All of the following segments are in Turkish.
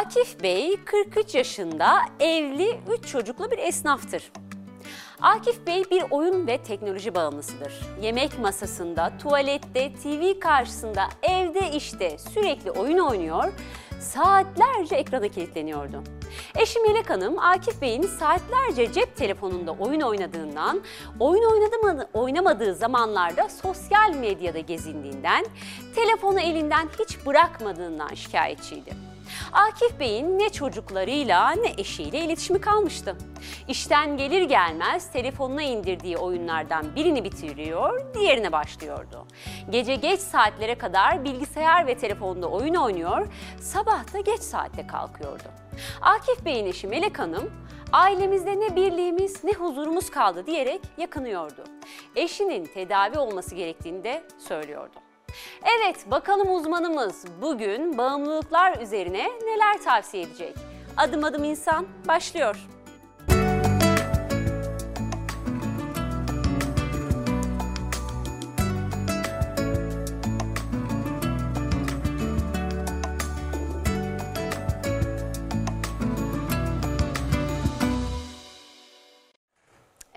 Akif Bey 43 yaşında evli 3 çocuklu bir esnaftır. Akif Bey bir oyun ve teknoloji bağımlısıdır. Yemek masasında, tuvalette, TV karşısında, evde işte sürekli oyun oynuyor, saatlerce ekrana kilitleniyordu. Eşi Melek Hanım, Akif Bey'in saatlerce cep telefonunda oyun oynadığından, oyun oynadı oynamadığı zamanlarda sosyal medyada gezindiğinden, telefonu elinden hiç bırakmadığından şikayetçiydi. Akif Bey'in ne çocuklarıyla ne eşiyle iletişimi kalmıştı. İşten gelir gelmez telefonuna indirdiği oyunlardan birini bitiriyor, diğerine başlıyordu. Gece geç saatlere kadar bilgisayar ve telefonda oyun oynuyor, sabah da geç saatte kalkıyordu. Akif Bey'in eşi Melek Hanım, ailemizde ne birliğimiz ne huzurumuz kaldı diyerek yakınıyordu. Eşinin tedavi olması gerektiğini de söylüyordu. Evet, bakalım uzmanımız bugün bağımlılıklar üzerine neler tavsiye edecek? Adım adım insan başlıyor.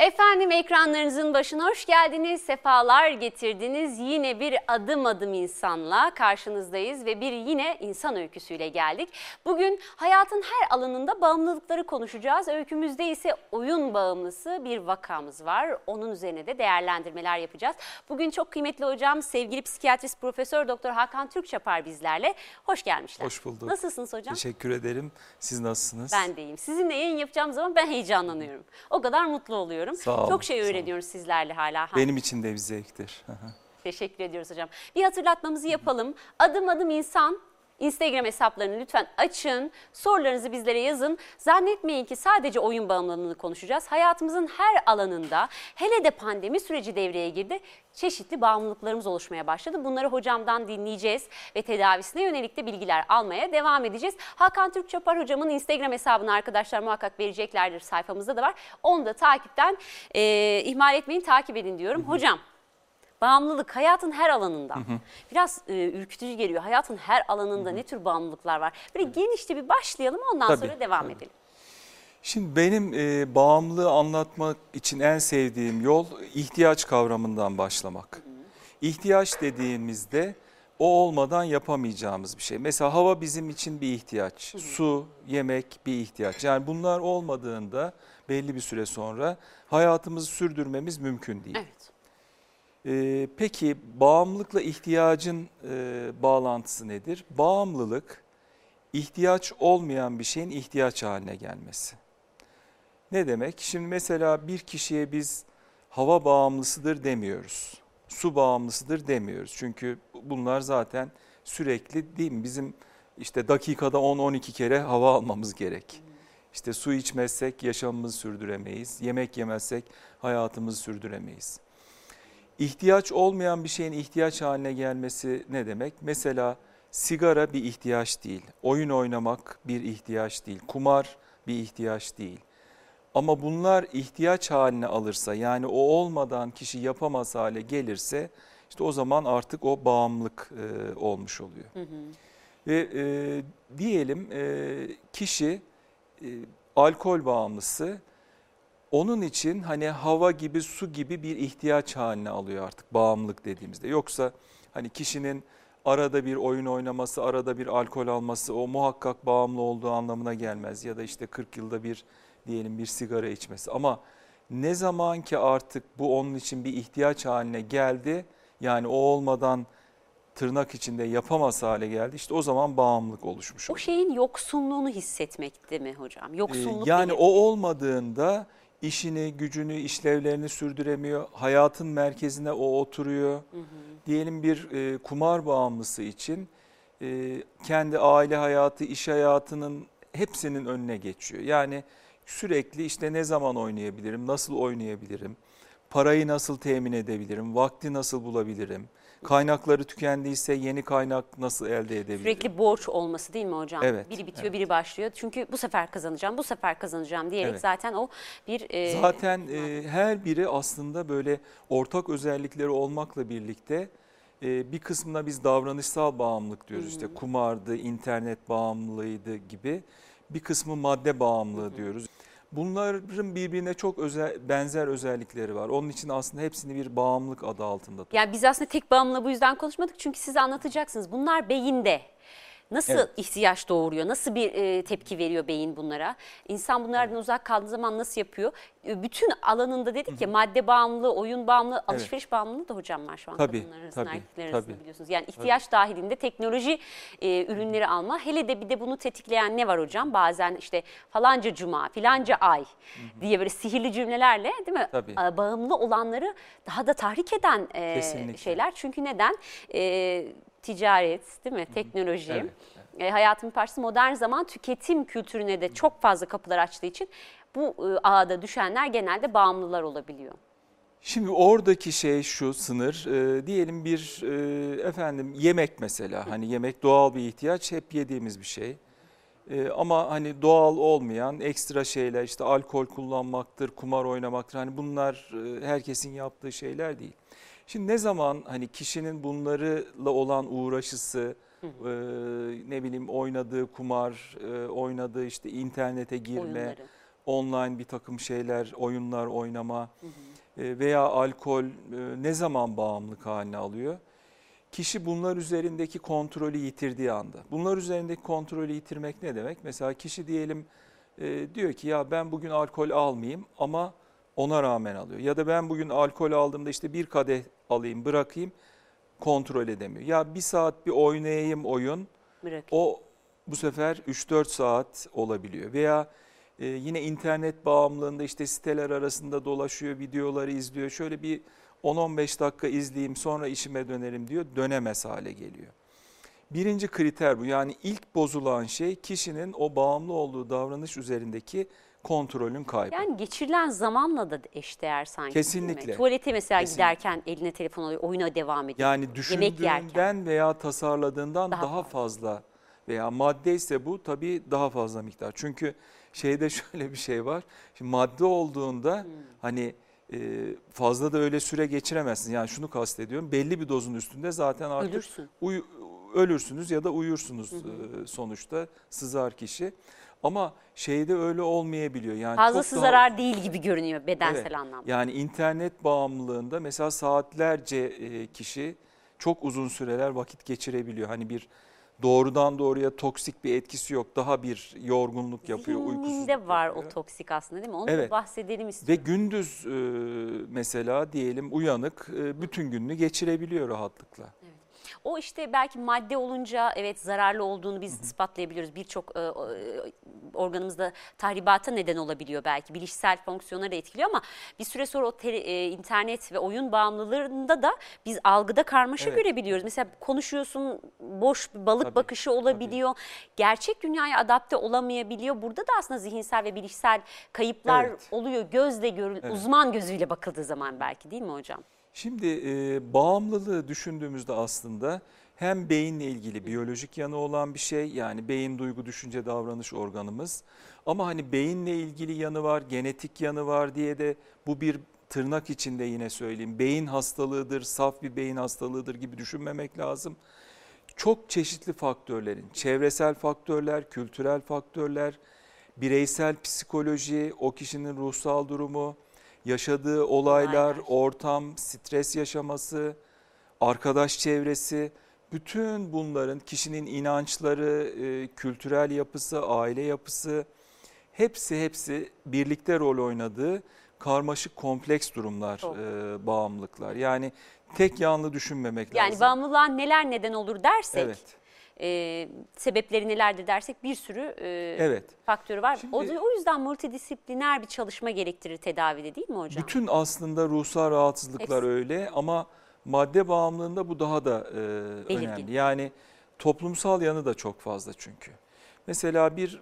Efendim ekranlarınızın başına hoş geldiniz, sefalar getirdiniz. Yine bir adım adım insanla karşınızdayız ve bir yine insan öyküsüyle geldik. Bugün hayatın her alanında bağımlılıkları konuşacağız. Öykümüzde ise oyun bağımlısı bir vakamız var. Onun üzerine de değerlendirmeler yapacağız. Bugün çok kıymetli hocam sevgili psikiyatrist Profesör Doktor Hakan Türkçapar bizlerle. Hoş gelmişler. Hoş bulduk. Nasılsınız hocam? Teşekkür ederim. Siz nasılsınız? Ben deyim. Sizinle yayın yapacağım zaman ben heyecanlanıyorum. O kadar mutlu oluyorum. Sağ olun, Çok şey öğreniyoruz sizlerle hala. Benim için de bir zevktir. Teşekkür ediyoruz hocam. Bir hatırlatmamızı yapalım. Adım adım insan Instagram hesaplarını lütfen açın. Sorularınızı bizlere yazın. Zannetmeyin ki sadece oyun bağımlılığını konuşacağız. Hayatımızın her alanında hele de pandemi süreci devreye girdi. Çeşitli bağımlılıklarımız oluşmaya başladı. Bunları hocamdan dinleyeceğiz ve tedavisine yönelik de bilgiler almaya devam edeceğiz. Hakan Türkçapar hocamın Instagram hesabını arkadaşlar muhakkak vereceklerdir. Sayfamızda da var. Onu da takipten e, ihmal etmeyin, takip edin diyorum. Hocam Bağımlılık hayatın her alanında. Biraz e, ürkütücü geliyor. Hayatın her alanında ne tür bağımlılıklar var? Böyle genişte bir başlayalım ondan Tabii, sonra devam tabii. edelim. Şimdi benim e, bağımlılığı anlatmak için en sevdiğim yol ihtiyaç kavramından başlamak. İhtiyaç dediğimizde o olmadan yapamayacağımız bir şey. Mesela hava bizim için bir ihtiyaç, su, yemek bir ihtiyaç. Yani bunlar olmadığında belli bir süre sonra hayatımızı sürdürmemiz mümkün değil. Evet. Ee, peki bağımlılıkla ihtiyacın e, bağlantısı nedir? Bağımlılık ihtiyaç olmayan bir şeyin ihtiyaç haline gelmesi. Ne demek? Şimdi mesela bir kişiye biz hava bağımlısıdır demiyoruz. Su bağımlısıdır demiyoruz. Çünkü bunlar zaten sürekli değil mi? Bizim işte dakikada 10-12 kere hava almamız gerek. İşte su içmezsek yaşamımızı sürdüremeyiz. Yemek yemezsek hayatımızı sürdüremeyiz. İhtiyaç olmayan bir şeyin ihtiyaç haline gelmesi ne demek? Mesela sigara bir ihtiyaç değil, oyun oynamak bir ihtiyaç değil, kumar bir ihtiyaç değil. Ama bunlar ihtiyaç haline alırsa yani o olmadan kişi yapamaz hale gelirse işte o zaman artık o bağımlılık e, olmuş oluyor. Ve e, diyelim e, kişi e, alkol bağımlısı onun için hani hava gibi su gibi bir ihtiyaç haline alıyor artık bağımlılık dediğimizde. Yoksa hani kişinin arada bir oyun oynaması, arada bir alkol alması o muhakkak bağımlı olduğu anlamına gelmez. Ya da işte 40 yılda bir diyelim bir sigara içmesi. Ama ne zaman ki artık bu onun için bir ihtiyaç haline geldi yani o olmadan tırnak içinde yapamaz hale geldi işte o zaman bağımlılık oluşmuş O şeyin yoksunluğunu hissetmek değil mi hocam? Ee, Yoksunluk Yani değil. o olmadığında işini, gücünü, işlevlerini sürdüremiyor. Hayatın merkezine o oturuyor. Diyelim bir e, kumar bağımlısı için e, kendi aile hayatı, iş hayatının hepsinin önüne geçiyor. Yani sürekli işte ne zaman oynayabilirim, nasıl oynayabilirim, parayı nasıl temin edebilirim, vakti nasıl bulabilirim, kaynakları tükendiyse yeni kaynak nasıl elde edebilirim? Sürekli borç olması değil mi hocam? Evet, Biri bitiyor, evet. biri başlıyor. Çünkü bu sefer kazanacağım, bu sefer kazanacağım diyerek Evet. zaten o bir... e, Zaten e, her biri aslında böyle ortak özellikleri olmakla birlikte e, bir kısmına biz davranışsal bağımlılık diyoruz. İşte kumardı, internet bağımlılığıydı gibi. Bir kısmı madde bağımlılığı diyoruz. Bunların birbirine çok özel, benzer özellikleri var. Onun için aslında hepsini bir bağımlılık adı altında. Yani biz aslında tek bağımlılığı bu yüzden konuşmadık çünkü size anlatacaksınız. Bunlar beyinde. Nasıl Evet. ihtiyaç doğuruyor? Nasıl bir e, tepki veriyor beyin bunlara? İnsan bunlardan uzak kaldığı zaman nasıl yapıyor? E, bütün alanında dedik ya madde bağımlılığı, oyun bağımlılığı, alışveriş bağımlılığı da hocam var şu an Tabii, kadınlar arasında, tabii, erkekler arasında tabii. biliyorsunuz. Yani ihtiyaç dahilinde teknoloji e, ürünleri alma. Hele de bir de bunu tetikleyen ne var hocam? Bazen işte falanca cuma, filanca ay diye böyle sihirli cümlelerle değil mi? Tabii. A, Bağımlı olanları daha da tahrik eden e, Kesinlikle. şeyler. Çünkü neden? E, ticaret, değil mi? Teknoloji. Evet, E, hayatın bir parçası modern zaman tüketim kültürüne de çok fazla kapılar açtığı için bu e, ağda düşenler genelde bağımlılar olabiliyor. Şimdi oradaki şey şu sınır e, diyelim bir e, efendim yemek mesela hani yemek doğal bir ihtiyaç hep yediğimiz bir şey. E, ama hani doğal olmayan ekstra şeyler işte alkol kullanmaktır, kumar oynamaktır hani bunlar e, herkesin yaptığı şeyler değil. Şimdi ne zaman hani kişinin bunlarla olan uğraşısı e, ne bileyim oynadığı kumar, e, oynadığı işte internete girme, Oyunları. online bir takım şeyler, oyunlar oynama e, veya alkol e, ne zaman bağımlılık haline alıyor? Kişi bunlar üzerindeki kontrolü yitirdiği anda. Bunlar üzerindeki kontrolü yitirmek ne demek? Mesela kişi diyelim e, diyor ki ya ben bugün alkol almayayım ama ona rağmen alıyor. Ya da ben bugün alkol aldığımda işte bir kadeh alayım bırakayım kontrol edemiyor. Ya bir saat bir oynayayım oyun Bırak. o bu sefer 3-4 saat olabiliyor. Veya e, yine internet bağımlılığında işte siteler arasında dolaşıyor, videoları izliyor. Şöyle bir 10-15 dakika izleyeyim sonra işime dönerim diyor. Dönemez hale geliyor. Birinci kriter bu. Yani ilk bozulan şey kişinin o bağımlı olduğu davranış üzerindeki kontrolün kaybı. Yani geçirilen zamanla da eşdeğer sanki. Kesinlikle. Tuvalete mesela Kesinlikle. giderken eline telefon alıyor, oyuna devam ediyor. Yani düşündüğünden veya tasarladığından Daha daha, fazla veya madde ise bu tabii daha fazla miktar. Çünkü şeyde şöyle bir şey var. Şimdi madde olduğunda Hmm. hani e, fazla da öyle süre geçiremezsiniz. Yani şunu kastediyorum. Belli bir dozun üstünde zaten artık Ölürsün. uyu- ölürsünüz ya da uyursunuz e, sonuçta sızar kişi. Ama şeyde öyle olmayabiliyor. Yani Fazlası daha- zarar değil gibi görünüyor bedensel Evet. anlamda. Yani internet bağımlılığında mesela saatlerce e, kişi çok uzun süreler vakit geçirebiliyor. Hani bir doğrudan doğruya toksik bir etkisi yok. Daha bir yorgunluk yapıyor, uykusuzluk Zihninde var yapıyor. o toksik aslında değil mi? Onu Evet. bahsedelim Ve istiyorum. gündüz e, mesela diyelim uyanık e, bütün gününü geçirebiliyor rahatlıkla. O işte belki madde olunca evet zararlı olduğunu biz ispatlayabiliyoruz. Birçok e, e, organımızda tahribata neden olabiliyor belki. Bilişsel fonksiyonları da etkiliyor ama bir süre sonra o tele- e, internet ve oyun bağımlılığında da biz algıda karmaşa Evet. görebiliyoruz. Mesela konuşuyorsun boş bir balık Tabii, bakışı olabiliyor. Gerçek dünyaya adapte olamayabiliyor. Burada da aslında zihinsel ve bilişsel kayıplar Evet. oluyor. Gözle görül, Evet. uzman gözüyle bakıldığı zaman belki değil mi hocam? Şimdi e, bağımlılığı düşündüğümüzde aslında hem beyinle ilgili biyolojik yanı olan bir şey yani beyin duygu düşünce davranış organımız ama hani beyinle ilgili yanı var genetik yanı var diye de bu bir tırnak içinde yine söyleyeyim beyin hastalığıdır saf bir beyin hastalığıdır gibi düşünmemek lazım. Çok çeşitli faktörlerin çevresel faktörler kültürel faktörler bireysel psikoloji o kişinin ruhsal durumu yaşadığı olaylar, Olaylar. ortam, stres yaşaması, arkadaş çevresi, bütün bunların kişinin inançları, e, kültürel yapısı, aile yapısı hepsi hepsi birlikte rol oynadığı karmaşık kompleks durumlar, e, bağımlılıklar. Yani tek yanlı düşünmemek Yani lazım. bağımlılığa neler neden olur dersek, Evet. E, sebepleri nelerdir dersek bir sürü e, Evet. faktörü var. Şimdi- o, o yüzden multidisipliner bir çalışma gerektirir tedavide değil mi hocam? Bütün aslında ruhsal rahatsızlıklar Hepsi. öyle ama madde bağımlılığında bu daha da e, Belirgin. önemli. Yani toplumsal yanı da çok fazla çünkü. Mesela bir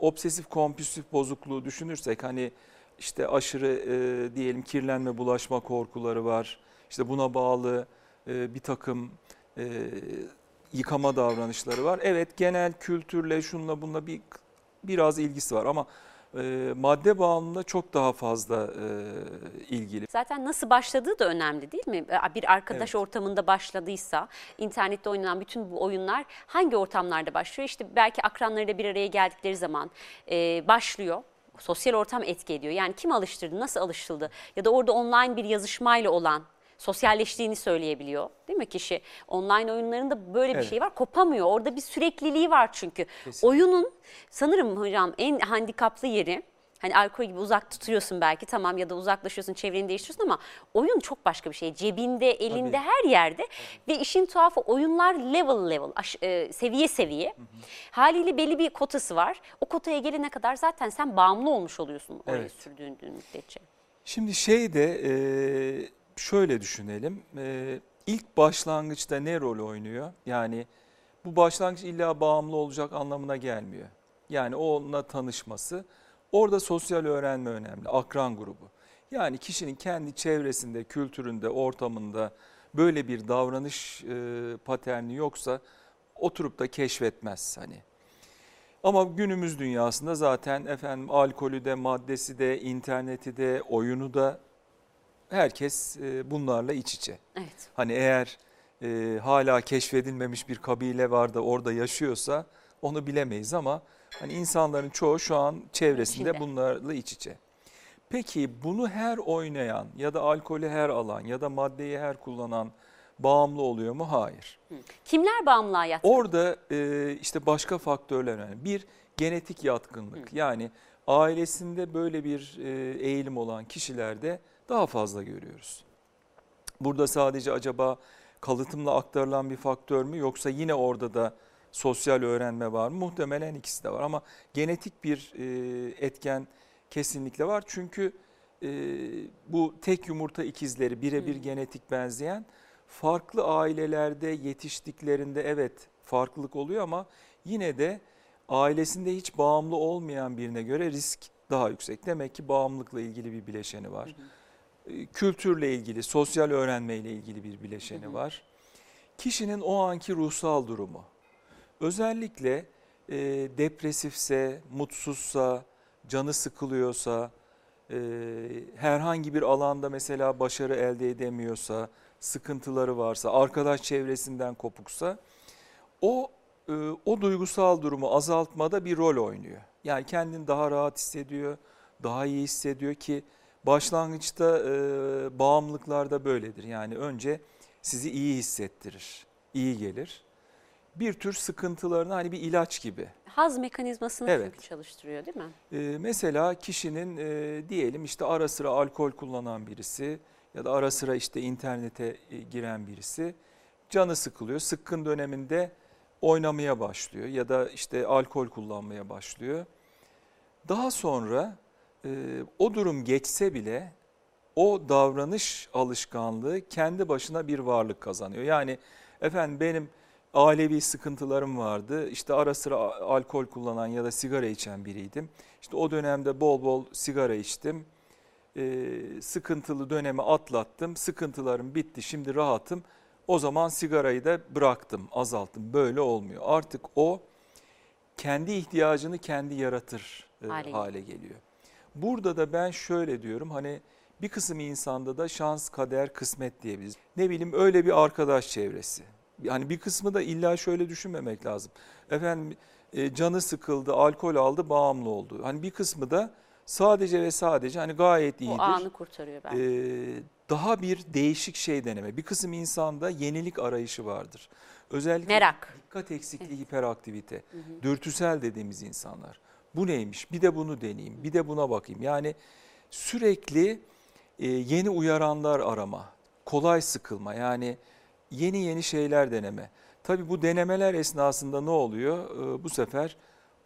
obsesif kompulsif bozukluğu düşünürsek hani işte aşırı e, diyelim kirlenme bulaşma korkuları var. İşte buna bağlı e, bir takım e, yıkama davranışları var. Evet genel kültürle şunla bununla bir biraz ilgisi var ama e, madde bağımlılığına çok daha fazla e, ilgili. Zaten nasıl başladığı da önemli değil mi? Ee, Bir arkadaş Evet. ortamında başladıysa, internette oynanan bütün bu oyunlar hangi ortamlarda başlıyor? İşte belki akranlarıyla bir araya geldikleri zaman e, başlıyor. Sosyal ortam etki ediyor. Yani kim alıştırdı, nasıl alıştırıldı? Ya da orada online bir yazışmayla olan sosyalleştiğini söyleyebiliyor değil mi kişi? Online oyunlarında böyle bir Evet. şey var kopamıyor. Orada bir sürekliliği var çünkü. Kesinlikle. Oyunun sanırım hocam en handikaplı yeri Hani alkol gibi uzak tutuyorsun belki tamam ya da uzaklaşıyorsun çevreni değiştiriyorsun ama oyun çok başka bir şey. Cebinde, elinde Tabii. her yerde ve işin tuhafı oyunlar level level e, seviye seviye. Haliyle belli bir kotası var. O kotaya gelene kadar zaten sen bağımlı olmuş oluyorsun Evet. sürdüğün müddetçe. Şimdi şey de e, şöyle düşünelim. E, ilk başlangıçta ne rol oynuyor? Yani bu başlangıç illa bağımlı olacak anlamına gelmiyor. Yani onunla tanışması. Orada sosyal öğrenme önemli. Akran grubu. Yani kişinin kendi çevresinde, kültüründe, ortamında böyle bir davranış e, paterni yoksa oturup da keşfetmez hani. Ama günümüz dünyasında zaten efendim alkolü de, maddesi de, interneti de, oyunu da herkes e, bunlarla iç içe. Evet. Hani eğer e, hala keşfedilmemiş bir kabile var da orada yaşıyorsa onu bilemeyiz ama hani insanların çoğu şu an çevresinde bunlarla iç içe. Peki bunu her oynayan ya da alkolü her alan ya da maddeyi her kullanan bağımlı oluyor mu? Hayır. Kimler bağımlılığa yatkın? Orada e, işte başka faktörler önemli. Bir genetik yatkınlık. Yani ailesinde böyle bir e, eğilim olan kişilerde daha fazla görüyoruz. Burada sadece acaba kalıtımla aktarılan bir faktör mü yoksa yine orada da sosyal öğrenme var mı? Muhtemelen ikisi de var ama genetik bir e, etken kesinlikle var. Çünkü e, bu tek yumurta ikizleri birebir genetik benzeyen farklı ailelerde yetiştiklerinde evet farklılık oluyor ama yine de ailesinde hiç bağımlı olmayan birine göre risk daha yüksek. Demek ki bağımlılıkla ilgili bir bileşeni var. E, Kültürle ilgili, sosyal öğrenmeyle ilgili bir bileşeni var. Kişinin o anki ruhsal durumu. Özellikle e, depresifse, mutsuzsa, canı sıkılıyorsa, e, herhangi bir alanda mesela başarı elde edemiyorsa, sıkıntıları varsa, arkadaş çevresinden kopuksa o e, o duygusal durumu azaltmada bir rol oynuyor. Yani kendini daha rahat hissediyor, daha iyi hissediyor ki başlangıçta e, bağımlılıklarda böyledir. Yani önce sizi iyi hissettirir, iyi gelir. Bir tür sıkıntılarını hani bir ilaç gibi. Haz mekanizmasını Evet. çünkü çalıştırıyor değil mi? Ee, mesela kişinin e, diyelim işte ara sıra alkol kullanan birisi ya da ara sıra işte internete e, giren birisi canı sıkılıyor. Sıkkın döneminde oynamaya başlıyor ya da işte alkol kullanmaya başlıyor. Daha sonra e, o durum geçse bile o davranış alışkanlığı kendi başına bir varlık kazanıyor. Yani efendim benim ailevi sıkıntılarım vardı. İşte ara sıra alkol kullanan ya da sigara içen biriydim. İşte o dönemde bol bol sigara içtim. Ee, sıkıntılı dönemi atlattım. Sıkıntılarım bitti. Şimdi rahatım. O zaman sigarayı da bıraktım, azalttım. Böyle olmuyor. Artık o kendi ihtiyacını kendi yaratır e, Hale hale geliyor. Burada da ben şöyle diyorum hani bir kısım insanda da şans, kader, kısmet diyebiliriz. Ne bileyim öyle bir arkadaş çevresi. Yani bir kısmı da illa şöyle düşünmemek lazım. Efendim e, canı sıkıldı, alkol aldı, bağımlı oldu. Hani bir kısmı da sadece ve sadece hani gayet iyidir. O anı kurtarıyor belki. Ee, daha bir değişik şey deneme. Bir kısım insanda yenilik arayışı vardır. Özellikle Merak. dikkat eksikliği, hiperaktivite, dürtüsel dediğimiz insanlar. Bu neymiş? Bir de bunu deneyeyim, bir de buna bakayım. Yani sürekli e, yeni uyaranlar arama, kolay sıkılma yani yeni yeni şeyler deneme. Tabii bu denemeler esnasında ne oluyor? Ee, bu sefer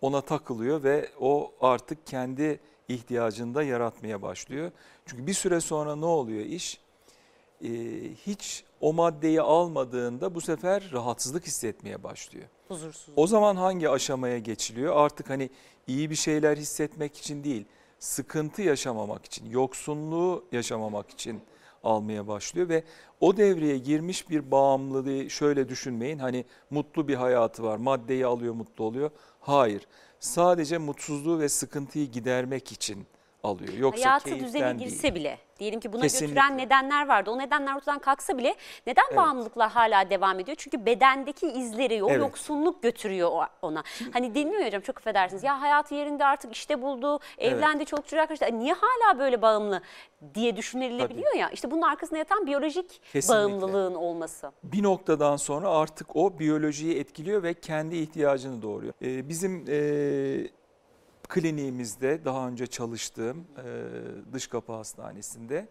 ona takılıyor ve o artık kendi ihtiyacını da yaratmaya başlıyor. Çünkü bir süre sonra ne oluyor iş? Ee, hiç o maddeyi almadığında bu sefer rahatsızlık hissetmeye başlıyor. Huzursuz. O zaman hangi aşamaya geçiliyor? Artık hani iyi bir şeyler hissetmek için değil, sıkıntı yaşamamak için, yoksunluğu yaşamamak için almaya başlıyor ve o devreye girmiş bir bağımlılığı şöyle düşünmeyin hani mutlu bir hayatı var maddeyi alıyor mutlu oluyor. Hayır sadece mutsuzluğu ve sıkıntıyı gidermek için alıyor. Yoksa Hayatı keyiften düzene değil. girse bile diyelim ki buna Kesinlikle. götüren nedenler vardı. O nedenler ortadan kalksa bile neden Evet. bağımlılıklar hala devam ediyor? Çünkü bedendeki izleri, o Evet. yoksunluk götürüyor o- ona. Hani deniliyor ya hocam çok affedersiniz. Ya hayatı yerinde artık işte buldu, evlendi, çoluk çocuğa karşı. Niye hala böyle bağımlı diye düşünülebiliyor ya. İşte bunun arkasında yatan biyolojik Kesinlikle. bağımlılığın olması. bir noktadan sonra artık o biyolojiyi etkiliyor ve kendi ihtiyacını doğuruyor. Ee, bizim e, kliniğimizde daha önce çalıştığım e, dış kapı hastanesinde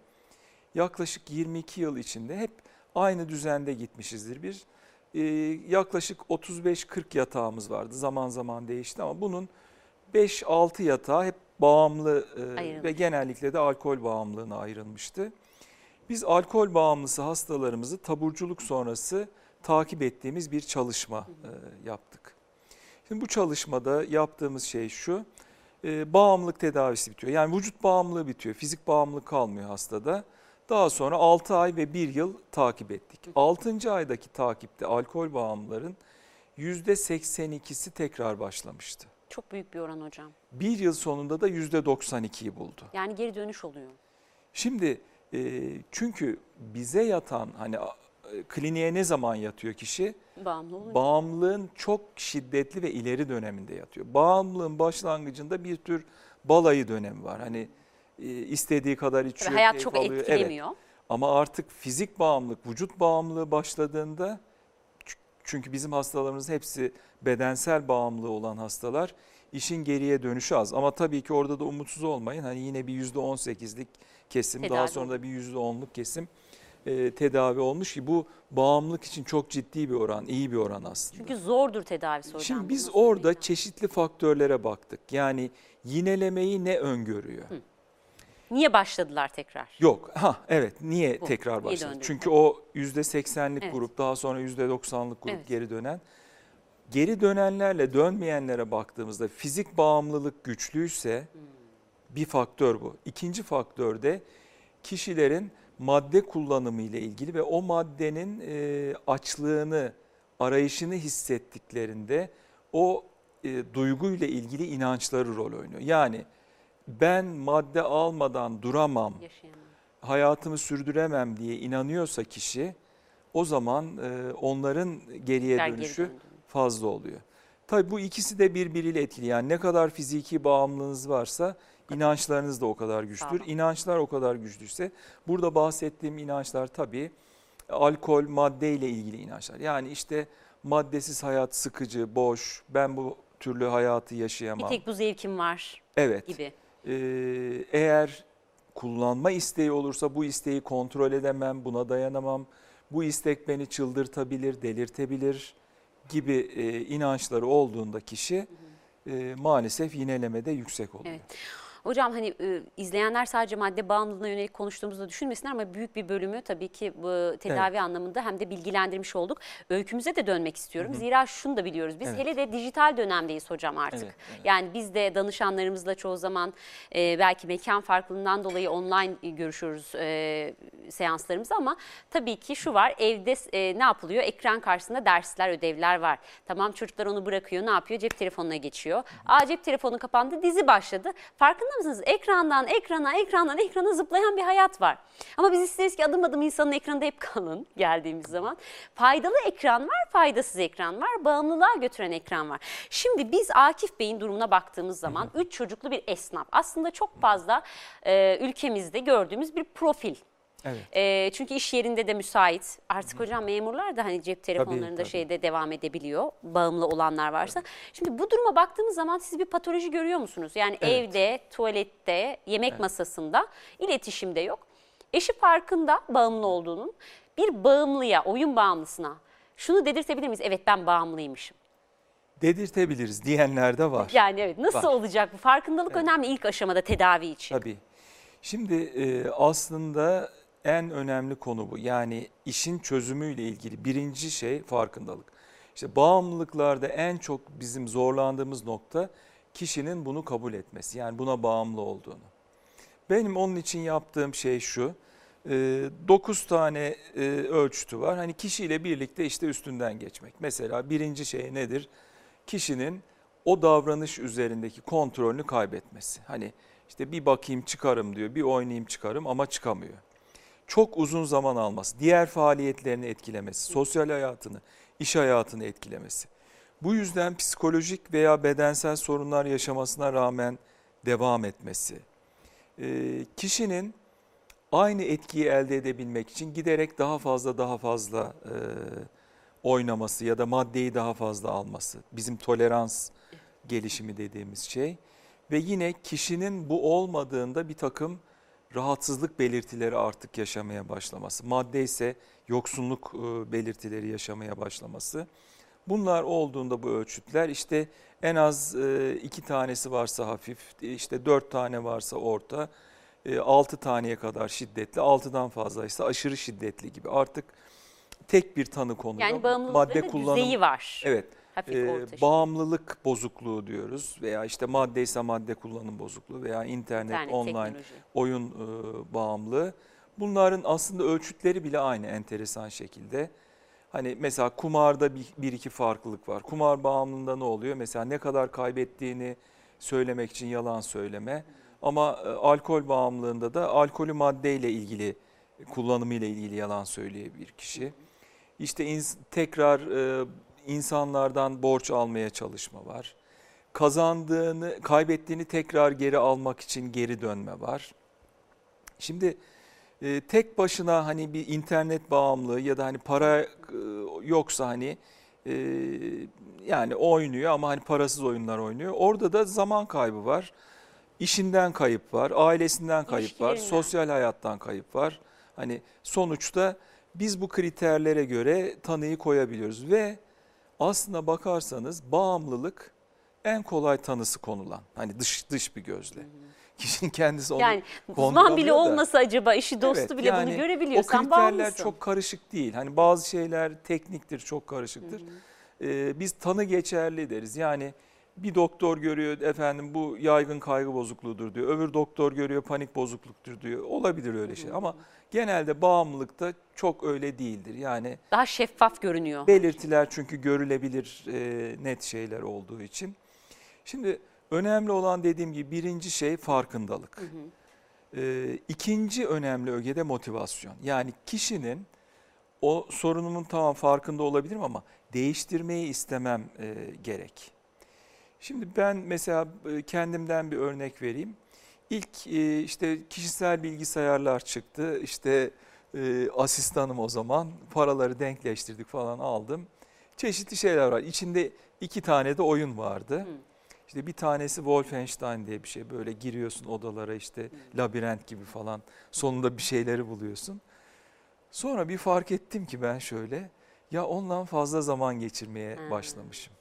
yaklaşık 22 yıl içinde hep aynı düzende gitmişizdir. Bir e, yaklaşık 35-40 yatağımız vardı. Zaman zaman değişti ama bunun 5-6 yatağı hep bağımlı e, ve genellikle de alkol bağımlılığına ayrılmıştı. Biz alkol bağımlısı hastalarımızı taburculuk sonrası takip ettiğimiz bir çalışma e, yaptık. Şimdi bu çalışmada yaptığımız şey şu, e, bağımlılık tedavisi bitiyor. Yani vücut bağımlılığı bitiyor, fizik bağımlılık kalmıyor hastada. Daha sonra 6 ay ve 1 yıl takip ettik. 6. aydaki takipte alkol bağımlıların %82'si tekrar başlamıştı. Çok büyük bir oran hocam. Bir yıl sonunda da %92'yi buldu. Yani geri dönüş oluyor. Şimdi e, çünkü bize yatan hani kliniğe ne zaman yatıyor kişi? Bağımlı oluyor. Bağımlılığın çok şiddetli ve ileri döneminde yatıyor. Bağımlılığın başlangıcında bir tür balayı dönemi var. Hani e, istediği kadar içiyor, hayat çok alıyor. Evet. etkilemiyor. Ama artık fizik bağımlılık, vücut bağımlılığı başladığında çünkü bizim hastalarımız hepsi bedensel bağımlılığı olan hastalar işin geriye dönüşü az. Ama tabii ki orada da umutsuz olmayın. Hani yine bir %18'lik kesim daha Tedavi sonra da bir %10'luk kesim e, tedavi olmuş ki bu bağımlılık için çok ciddi bir oran, iyi bir oran aslında. Çünkü zordur tedavisi hocam. Şimdi biz orada ya. çeşitli faktörlere baktık. Yani yinelemeyi ne öngörüyor? Niye başladılar tekrar? Yok. Ha evet. Niye Bu. tekrar başladı? Çünkü o %80'lik Evet. grup daha sonra %90'lık grup Evet. geri dönen. Geri dönenlerle dönmeyenlere baktığımızda fizik bağımlılık güçlüyse Hmm. bir faktör bu. İkinci faktör de kişilerin madde kullanımı ile ilgili ve o maddenin e, açlığını, arayışını hissettiklerinde o e, duyguyla ilgili inançları rol oynuyor. Yani ben madde almadan duramam, Yaşayamam. hayatımı sürdüremem diye inanıyorsa kişi o zaman e, onların geriye geri dönüşü döndü. fazla oluyor. Tabii bu ikisi de birbiriyle etkili. Yani ne kadar fiziki bağımlılığınız varsa inançlarınız da o kadar güçlüdür. Tamam. İnançlar o kadar güçlüyse burada bahsettiğim inançlar tabii alkol, madde ile ilgili inançlar. Yani işte maddesiz hayat sıkıcı, boş, ben bu türlü hayatı Bir yaşayamam. tek bu zevkim var Evet. gibi. Ee, eğer kullanma isteği olursa bu isteği kontrol edemem, buna dayanamam. Bu istek beni çıldırtabilir, delirtebilir gibi e, inançları olduğunda kişi e, maalesef yinelemede yüksek oluyor. Evet. Hocam hani e, izleyenler sadece madde bağımlılığına yönelik konuştuğumuzda düşünmesinler ama büyük bir bölümü tabii ki bu tedavi anlamında hem de bilgilendirmiş olduk. Öykümüze de dönmek istiyorum. Zira şunu da biliyoruz biz Evet. hele de dijital dönemdeyiz hocam artık. Evet, evet. Yani biz de danışanlarımızla çoğu zaman e, belki mekan farklılığından dolayı online görüşüyoruz e, seanslarımızı ama tabii ki şu var evde e, ne yapılıyor? Ekran karşısında dersler, ödevler var. Tamam çocuklar onu bırakıyor ne yapıyor? Cep telefonuna geçiyor. Aa cep telefonu kapandı dizi başladı. Farkında mısınız? Ekrandan ekrana, ekrandan ekrana zıplayan bir hayat var. Ama biz isteriz ki adım adım insanın ekranında hep kalın geldiğimiz zaman. Faydalı ekran var, faydasız ekran var, bağımlılığa götüren ekran var. Şimdi biz Akif Bey'in durumuna baktığımız zaman üç çocuklu bir esnaf. Aslında çok fazla e, ülkemizde gördüğümüz bir profil. Evet. E, çünkü iş yerinde de müsait. Artık hocam memurlar da hani cep telefonlarında tabii. şeyde devam edebiliyor. Bağımlı olanlar varsa. Şimdi bu duruma baktığımız zaman siz bir patoloji görüyor musunuz? Yani Evet. evde, tuvalette, yemek masasında iletişimde yok. Eşi farkında bağımlı olduğunun bir bağımlıya, oyun bağımlısına şunu dedirtebilir miyiz? Evet ben bağımlıymışım. Dedirtebiliriz diyenler de var. Yani evet nasıl Var. olacak bu? Farkındalık önemli ilk aşamada tedavi için. Tabii. Şimdi e, aslında en önemli konu bu. Yani işin çözümüyle ilgili birinci şey farkındalık. İşte bağımlılıklarda en çok bizim zorlandığımız nokta kişinin bunu kabul etmesi. Yani buna bağımlı olduğunu. Benim onun için yaptığım şey şu. 9 tane e, ölçütü var. Hani kişiyle birlikte işte üstünden geçmek. Mesela birinci şey nedir? Kişinin o davranış üzerindeki kontrolünü kaybetmesi. Hani işte bir bakayım çıkarım diyor, bir oynayayım çıkarım ama çıkamıyor. Çok uzun zaman alması, diğer faaliyetlerini etkilemesi, sosyal hayatını, iş hayatını etkilemesi. Bu yüzden psikolojik veya bedensel sorunlar yaşamasına rağmen devam etmesi. Ee, kişinin aynı etkiyi elde edebilmek için giderek daha fazla daha fazla e, oynaması ya da maddeyi daha fazla alması. Bizim tolerans gelişimi dediğimiz şey. Ve yine kişinin bu olmadığında bir takım rahatsızlık belirtileri artık yaşamaya başlaması. Madde ise yoksunluk e, belirtileri yaşamaya başlaması. Bunlar olduğunda bu ölçütler işte en az e, iki tanesi varsa hafif, işte dört tane varsa orta, e, altı taneye kadar şiddetli, altıdan fazlaysa aşırı şiddetli gibi. Artık tek bir tanı konuda Yani bağımlılıkların kullanım, düzeyi var. Evet. Hafif e, bağımlılık bozukluğu diyoruz veya işte madde ise madde kullanım bozukluğu veya internet, internet online teknoloji. oyun e, bağımlılığı. Bunların aslında ölçütleri bile aynı enteresan şekilde. Hani mesela kumarda bir, bir iki farklılık var. Kumar bağımlılığında ne oluyor? Mesela ne kadar kaybettiğini söylemek için yalan söyleme. Ama e, alkol bağımlılığında da alkolü maddeyle ilgili kullanımıyla ilgili yalan söyleyebilir kişi. İşte tekrar e, insanlardan borç almaya çalışma var. Kazandığını, kaybettiğini tekrar geri almak için geri dönme var. Şimdi e, tek başına hani bir internet bağımlılığı ya da hani para e, yoksa hani e, yani oynuyor ama hani parasız oyunlar oynuyor. Orada da zaman kaybı var. İşinden kayıp var, ailesinden kayıp var, sosyal hayattan kayıp var. Hani sonuçta biz bu kriterlere göre tanıyı koyabiliyoruz ve aslında bakarsanız bağımlılık en kolay tanısı konulan. Hani dış dış bir gözle. Kişinin kendisi onu Yani uzman bile da. olmasa acaba işi dostu Evet, bile yani bunu görebiliyor. O Sen kriterler bağımlısın. çok karışık değil. Hani bazı şeyler tekniktir, çok karışıktır. Ee, biz tanı geçerli deriz. Yani bir doktor görüyor efendim bu yaygın kaygı bozukluğudur diyor. Öbür doktor görüyor panik bozukluktur diyor. Olabilir öyle şey ama genelde bağımlılıkta çok öyle değildir. Yani Daha şeffaf görünüyor. belirtiler çünkü görülebilir e, net şeyler olduğu için. Şimdi önemli olan dediğim gibi birinci şey farkındalık. E, ikinci önemli öge de motivasyon. Yani kişinin o sorunumun tamam farkında olabilirim ama değiştirmeyi istemem e, gerek. Şimdi ben mesela e, kendimden bir örnek vereyim. İlk e, işte kişisel bilgisayarlar çıktı. İşte e, asistanım o zaman. Paraları denkleştirdik falan aldım. Çeşitli şeyler var. İçinde iki tane de oyun vardı. İşte bir tanesi Wolfenstein diye bir şey. Böyle giriyorsun odalara işte labirent gibi falan. Sonunda bir şeyleri buluyorsun. Sonra bir fark ettim ki ben şöyle ya ondan fazla zaman geçirmeye başlamışım.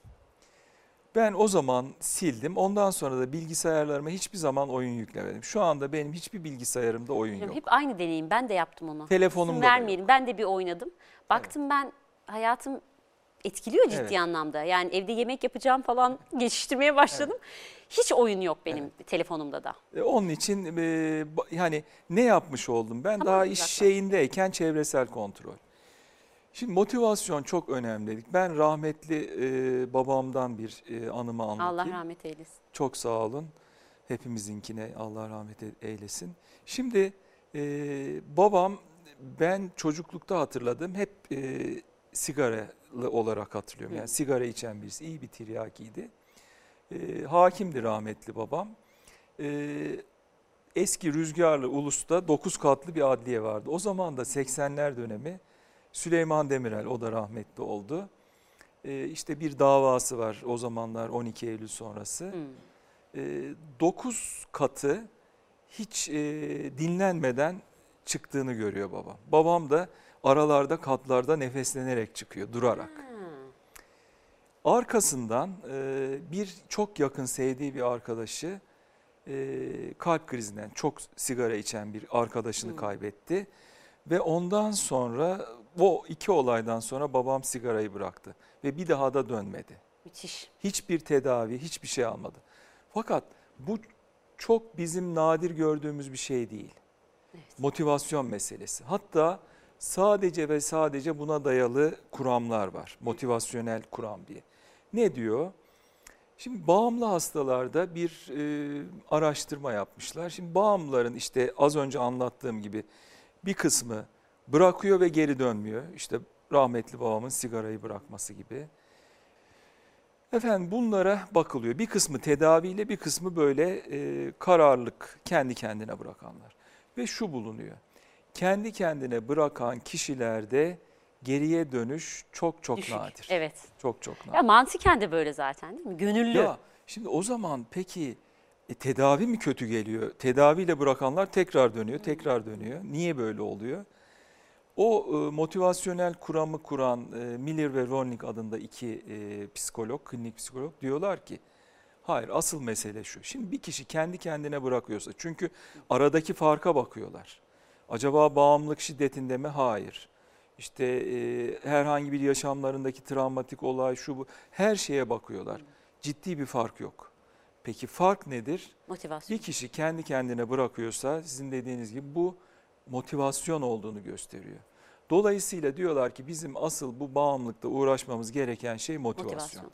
Ben o zaman sildim. Ondan sonra da bilgisayarlarıma hiçbir zaman oyun yüklemedim. Şu anda benim hiçbir bilgisayarımda oyun yok. Hep aynı deneyim. Ben de yaptım onu. Telefonumda İsim vermeyelim. Ben de bir oynadım. Baktım ben hayatım etkiliyor ciddi evet. anlamda. Yani evde yemek yapacağım falan geliştirmeye başladım. Hiç oyun yok benim telefonumda da. E, onun için e, yani ne yapmış oldum ben? Tamam, Daha iş şeyindeyken çevresel kontrol. Şimdi motivasyon çok önemli dedik. Ben rahmetli e, babamdan bir e, anımı anlatayım. Allah rahmet eylesin. Çok sağ olun. Hepimizinkine Allah rahmet e, eylesin. Şimdi e, babam ben çocuklukta hatırladım hep e, sigaralı olarak hatırlıyorum. Yani sigara içen birisi iyi bir tiryakiydi. E, hakimdi rahmetli babam. E, eski Rüzgarlı Ulus'ta 9 katlı bir adliye vardı. O zaman da 80'ler dönemi Süleyman Demirel o da rahmetli oldu. E, işte bir davası var o zamanlar 12 Eylül sonrası. Hmm. E, 9 katı hiç e, dinlenmeden çıktığını görüyor babam. Babam da aralarda katlarda nefeslenerek çıkıyor durarak. Hmm. Arkasından e, bir çok yakın sevdiği bir arkadaşı e, kalp krizinden çok sigara içen bir arkadaşını hmm. kaybetti. Ve ondan sonra o iki olaydan sonra babam sigarayı bıraktı ve bir daha da dönmedi. Müthiş. Hiçbir tedavi, hiçbir şey almadı. Fakat bu çok bizim nadir gördüğümüz bir şey değil. Motivasyon meselesi. Hatta sadece ve sadece buna dayalı kuramlar var. Motivasyonel kuram diye. Ne diyor? Şimdi bağımlı hastalarda bir e, araştırma yapmışlar. Şimdi bağımlıların işte az önce anlattığım gibi bir kısmı bırakıyor ve geri dönmüyor. İşte rahmetli babamın sigarayı bırakması gibi. Efendim bunlara bakılıyor. Bir kısmı tedaviyle bir kısmı böyle e, kararlılık kendi kendine bırakanlar. Ve şu bulunuyor. Kendi kendine bırakan kişilerde geriye dönüş çok çok Düşük. nadir. Evet. Çok çok nadir. Ya mantıken de böyle zaten değil mi? Gönüllü. Ya şimdi o zaman peki e, tedavi mi kötü geliyor? Tedaviyle bırakanlar tekrar dönüyor, tekrar dönüyor. Niye böyle oluyor? O e, motivasyonel kuramı kuran e, Miller ve Rollins adında iki e, psikolog, klinik psikolog diyorlar ki hayır asıl mesele şu. Şimdi bir kişi kendi kendine bırakıyorsa çünkü aradaki farka bakıyorlar. Acaba bağımlılık şiddetinde mi? Hayır. İşte e, herhangi bir yaşamlarındaki travmatik olay şu bu her şeye bakıyorlar. Ciddi bir fark yok. Peki fark nedir? Motivasyon. Bir kişi kendi kendine bırakıyorsa sizin dediğiniz gibi bu motivasyon olduğunu gösteriyor. Dolayısıyla diyorlar ki bizim asıl bu bağımlılıkta uğraşmamız gereken şey motivasyon. Motivasyon.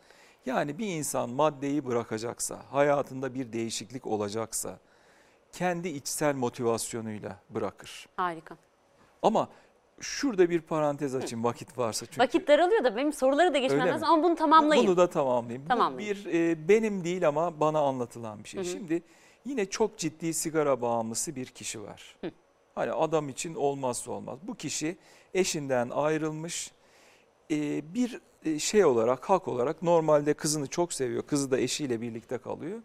Yani bir insan maddeyi bırakacaksa, hayatında bir değişiklik olacaksa kendi içsel motivasyonuyla bırakır. Harika. Ama şurada bir parantez açayım vakit varsa. Çünkü Vakit daralıyor da benim soruları da geçmem lazım ama bunu tamamlayayım. Bunu da tamamlayayım. Bu Tamamlayın. bir e, benim değil ama bana anlatılan bir şey. Hı hı. Şimdi yine çok ciddi sigara bağımlısı bir kişi var. Hani adam için olmazsa olmaz. Bu kişi eşinden ayrılmış. E, bir e, şey olarak, hak olarak normalde kızını çok seviyor. Kızı da eşiyle birlikte kalıyor.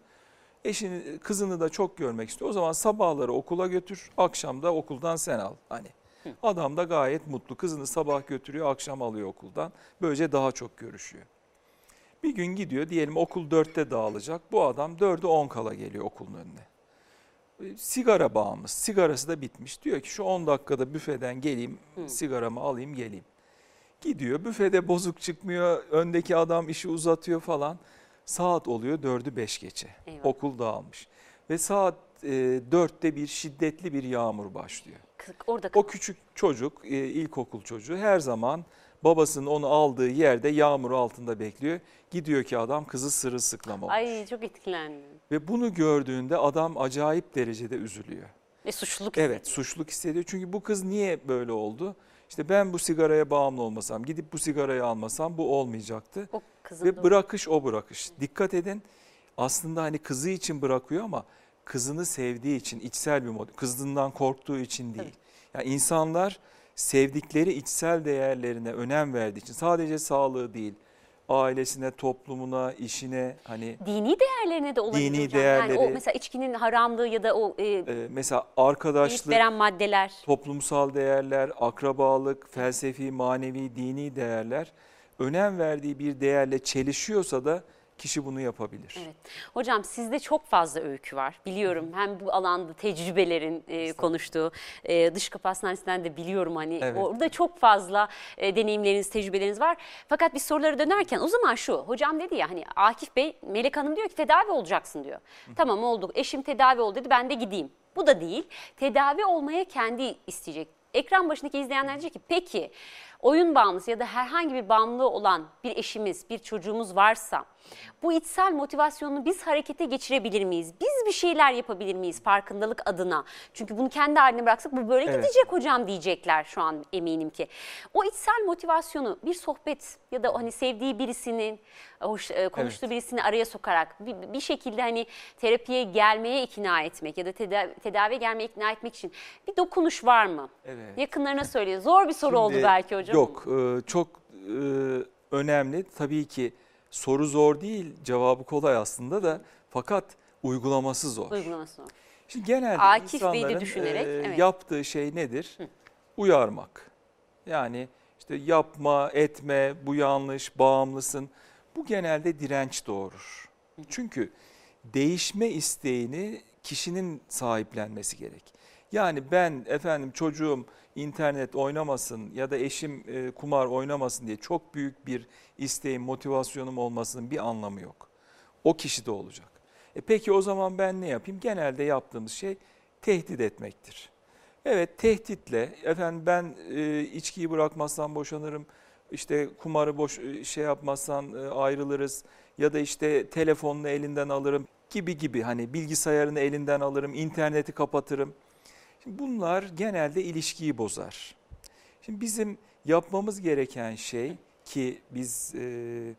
Eşini, kızını da çok görmek istiyor. O zaman sabahları okula götür, akşam da okuldan sen al. Hani adam da gayet mutlu. Kızını sabah götürüyor, akşam alıyor okuldan. Böylece daha çok görüşüyor. Bir gün gidiyor diyelim okul dörtte dağılacak. Bu adam dördü on kala geliyor okulun önüne. Sigara bağımlısı. Sigarası da bitmiş. Diyor ki şu 10 dakikada büfeden geleyim Hı. sigaramı alayım geleyim. Gidiyor büfede bozuk çıkmıyor. Öndeki adam işi uzatıyor falan. Saat oluyor dördü beş geçe. Eyvah. Okul dağılmış. Ve saat e, dörtte bir şiddetli bir yağmur başlıyor. Orada O küçük çocuk, e, ilkokul çocuğu her zaman babasının onu aldığı yerde yağmur altında bekliyor. Gidiyor ki adam kızı sırılsıklam olmuş. Ay çok etkilendim. Ve bunu gördüğünde adam acayip derecede üzülüyor. Ve suçluluk Evet hissediyor. suçluluk hissediyor. Çünkü bu kız niye böyle oldu? İşte ben bu sigaraya bağımlı olmasam, gidip bu sigarayı almasam bu olmayacaktı. O Ve da- bırakış o bırakış. Dikkat edin aslında hani kızı için bırakıyor ama kızını sevdiği için içsel bir mod. Kızından korktuğu için değil. Yani insanlar sevdikleri içsel değerlerine önem verdiği için sadece sağlığı değil, ailesine, toplumuna, işine hani dini değerlerine de olabilir Dini hocam. Yani o değerleri- mesela içkinin haramlığı ya da o e, e, mesela arkadaşlık, veren maddeler. toplumsal değerler, akrabalık, felsefi, manevi, dini değerler önem verdiği bir değerle çelişiyorsa da kişi bunu yapabilir. Evet. Hocam sizde çok fazla öykü var. Biliyorum hem bu alanda tecrübelerin e, konuştuğu e, dış kapı hastanesinden de biliyorum hani Evet. orada çok fazla e, deneyimleriniz, tecrübeleriniz var. Fakat biz sorulara dönerken o zaman şu hocam dedi ya hani Akif Bey Melek Hanım diyor ki tedavi olacaksın diyor. Tamam oldu eşim tedavi oldu dedi ben de gideyim. Bu da değil. Tedavi olmaya kendi isteyecek. Ekran başındaki izleyenler diyecek ki peki oyun bağımlısı ya da herhangi bir bağımlılığı olan bir eşimiz, bir çocuğumuz varsa bu içsel motivasyonunu biz harekete geçirebilir miyiz? Biz bir şeyler yapabilir miyiz farkındalık adına? Çünkü bunu kendi haline bıraksak bu böyle Evet. gidecek hocam diyecekler şu an eminim ki. O içsel motivasyonu bir sohbet ya da hani sevdiği birisinin hoş, e, konuştuğu birisini araya sokarak bir, bir şekilde hani terapiye gelmeye ikna etmek ya da tedavi, tedaviye gelmeye ikna etmek için bir dokunuş var mı? Evet. Yakınlarına söylüyor. Zor bir soru oldu Şimdi belki hocam. Yok, e, çok e, önemli. Tabii ki soru zor değil, cevabı kolay aslında da fakat uygulaması zor. Uygulaması. Şimdi genelde Akif insanların düşünerek, e, evet. yaptığı şey nedir? Uyarmak. Yani işte yapma, etme, bu yanlış, bağımlısın. Bu genelde direnç doğurur. Çünkü değişme isteğini kişinin sahiplenmesi gerek. Yani ben efendim çocuğum internet oynamasın ya da eşim e, kumar oynamasın diye çok büyük bir isteğim, motivasyonum olmasının bir anlamı yok. O kişide olacak. E peki o zaman ben ne yapayım? Genelde yaptığımız şey tehdit etmektir. Evet tehditle efendim ben e, içkiyi bırakmazsam boşanırım. işte kumarı boş e, şey yapmazsan e, ayrılırız ya da işte telefonunu elinden alırım gibi gibi hani bilgisayarını elinden alırım, interneti kapatırım. Şimdi bunlar genelde ilişkiyi bozar. Şimdi bizim yapmamız gereken şey ki biz e,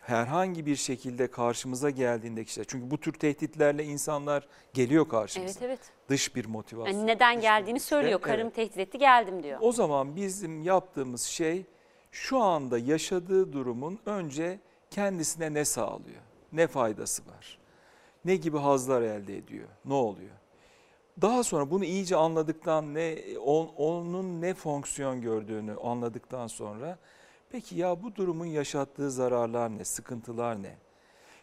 herhangi bir şekilde karşımıza geldiğinde kişiler çünkü bu tür tehditlerle insanlar geliyor karşımıza. Evet evet. Dış bir motivasyon. Yani neden bir geldiğini söylüyor. Karım Evet. tehdit etti geldim diyor. O zaman bizim yaptığımız şey şu anda yaşadığı durumun önce kendisine ne sağlıyor? Ne faydası var? Ne gibi hazlar elde ediyor? Ne oluyor? Daha sonra bunu iyice anladıktan ne on- onun ne fonksiyon gördüğünü anladıktan sonra peki ya bu durumun yaşattığı zararlar ne, sıkıntılar ne?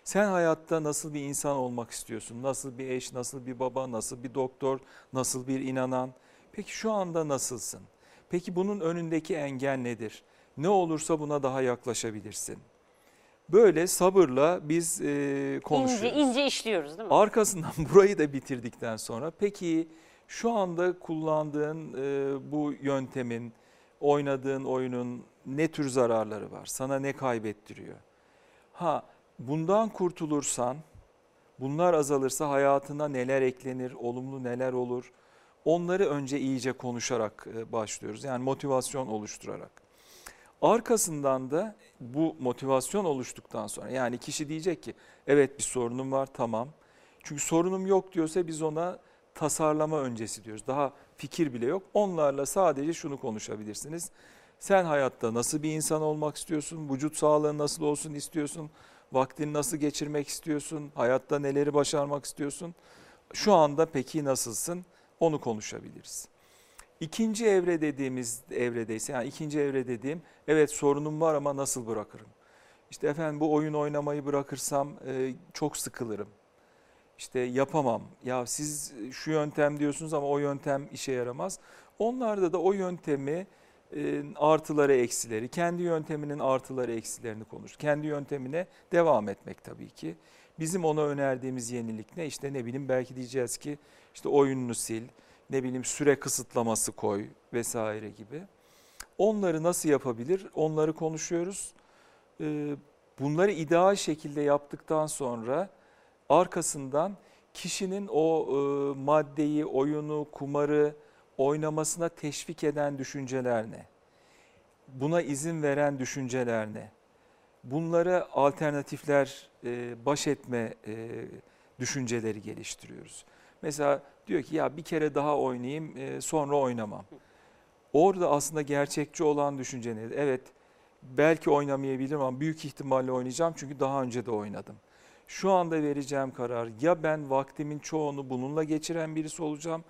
Sen hayatta nasıl bir insan olmak istiyorsun? Nasıl bir eş, nasıl bir baba, nasıl bir doktor, nasıl bir inanan? Peki şu anda nasılsın? Peki bunun önündeki engel nedir? Ne olursa buna daha yaklaşabilirsin. Böyle sabırla biz e, konuşuyoruz. İnce ince işliyoruz değil mi? Arkasından burayı da bitirdikten sonra peki şu anda kullandığın e, bu yöntemin, oynadığın oyunun ne tür zararları var? Sana ne kaybettiriyor? Ha bundan kurtulursan, bunlar azalırsa hayatına neler eklenir, olumlu neler olur? Onları önce iyice konuşarak başlıyoruz. Yani motivasyon oluşturarak. Arkasından da bu motivasyon oluştuktan sonra yani kişi diyecek ki evet bir sorunum var tamam. Çünkü sorunum yok diyorsa biz ona tasarlama öncesi diyoruz. Daha fikir bile yok. Onlarla sadece şunu konuşabilirsiniz. Sen hayatta nasıl bir insan olmak istiyorsun? Vücut sağlığın nasıl olsun istiyorsun? Vaktini nasıl geçirmek istiyorsun? Hayatta neleri başarmak istiyorsun? Şu anda peki nasılsın? Onu konuşabiliriz. İkinci evre dediğimiz evredeyse yani ikinci evre dediğim evet sorunum var ama nasıl bırakırım? İşte efendim bu oyun oynamayı bırakırsam e, çok sıkılırım. İşte yapamam. Ya siz şu yöntem diyorsunuz ama o yöntem işe yaramaz. Onlarda da o yöntemi e, artıları eksileri, kendi yönteminin artıları eksilerini konuş. Kendi yöntemine devam etmek tabii ki. Bizim ona önerdiğimiz yenilik ne? İşte ne bileyim belki diyeceğiz ki işte oyununu sil, ne bileyim süre kısıtlaması koy vesaire gibi. Onları nasıl yapabilir? Onları konuşuyoruz. Ee, Bunları ideal şekilde yaptıktan sonra arkasından kişinin o e, maddeyi, oyunu, kumarı oynamasına teşvik eden düşünceler ne? Buna izin veren düşünceler ne? Bunlara alternatifler, e, baş etme e, düşünceleri geliştiriyoruz. Mesela diyor ki ya bir kere daha oynayayım e, sonra oynamam. Orada aslında gerçekçi olan düşünce nedir? Evet belki oynamayabilirim ama büyük ihtimalle oynayacağım çünkü daha önce de oynadım. Şu anda vereceğim karar ya ben vaktimin çoğunu bununla geçiren birisi olacağım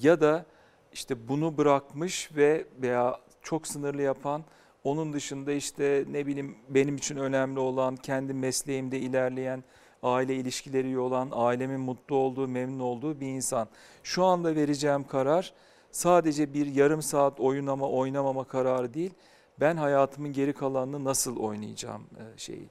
ya da işte bunu bırakmış ve veya çok sınırlı yapan onun dışında işte ne bileyim benim için önemli olan kendi mesleğimde ilerleyen aile ilişkileri iyi olan ailemin mutlu olduğu memnun olduğu bir insan. Şu anda vereceğim karar sadece bir yarım saat oynama oynamama kararı değil ben hayatımın geri kalanını nasıl oynayacağım e, şeyi.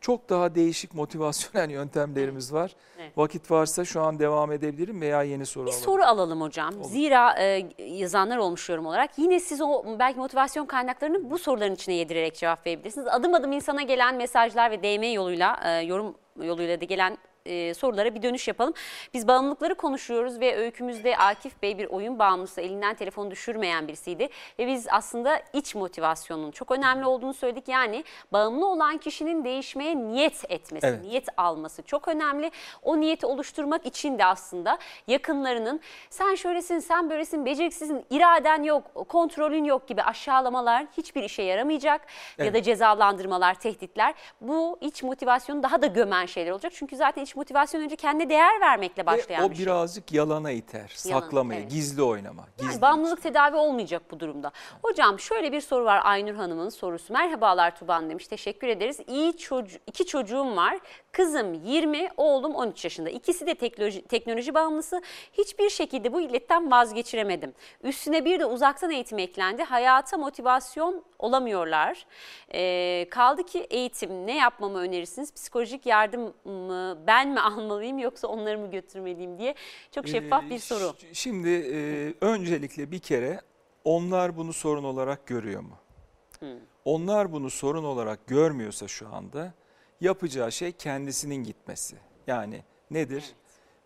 Çok daha değişik motivasyonel yöntemlerimiz var. Evet. Vakit varsa şu an devam edebilirim veya yeni soru Bir alabilirim. soru alalım hocam. Olur. Zira e, yazanlar olmuş yorum olarak. Yine siz o belki motivasyon kaynaklarını bu soruların içine yedirerek cevap verebilirsiniz. Adım adım insana gelen mesajlar ve DM yoluyla, e, yorum yoluyla da gelen e, sorulara bir dönüş yapalım. Biz bağımlılıkları konuşuyoruz ve öykümüzde Akif Bey bir oyun bağımlısı, elinden telefonu düşürmeyen birisiydi. Ve biz aslında iç motivasyonun çok önemli olduğunu söyledik. Yani bağımlı olan kişinin değişmeye niyet etmesi, Evet. niyet alması çok önemli. O niyeti oluşturmak için de aslında yakınlarının sen şöylesin, sen böylesin, beceriksizsin, iraden yok, kontrolün yok gibi aşağılamalar hiçbir işe yaramayacak. Ya Evet. da cezalandırmalar, tehditler bu iç motivasyonu daha da gömen şeyler olacak. Çünkü zaten iç motivasyon önce kendine değer vermekle Ve başlayan o bir şey. birazcık yalana iter, Yalan, saklamaya, evet. gizli oynama. Yani Gizli bağımlılık tedavi olmayacak bu durumda. Hocam şöyle bir soru var Aynur Hanım'ın sorusu. Merhabalar Tuban demiş. Teşekkür ederiz. İyi çocuğu, iki çocuğum var. Kızım 20, oğlum 13 yaşında. İkisi de teknoloji, teknoloji bağımlısı. Hiçbir şekilde bu illetten vazgeçiremedim. Üstüne bir de uzaktan eğitim eklendi. Hayata motivasyon olamıyorlar. Ee, kaldı ki eğitim ne yapmamı önerirsiniz? Psikolojik yardım mı ben mi almalıyım yoksa onları mı götürmeliyim diye çok şeffaf bir Ee, soru. Şimdi e, öncelikle bir kere onlar bunu sorun olarak görüyor mu? Hmm. Onlar bunu sorun olarak görmüyorsa şu anda yapacağı şey kendisinin gitmesi. Yani nedir?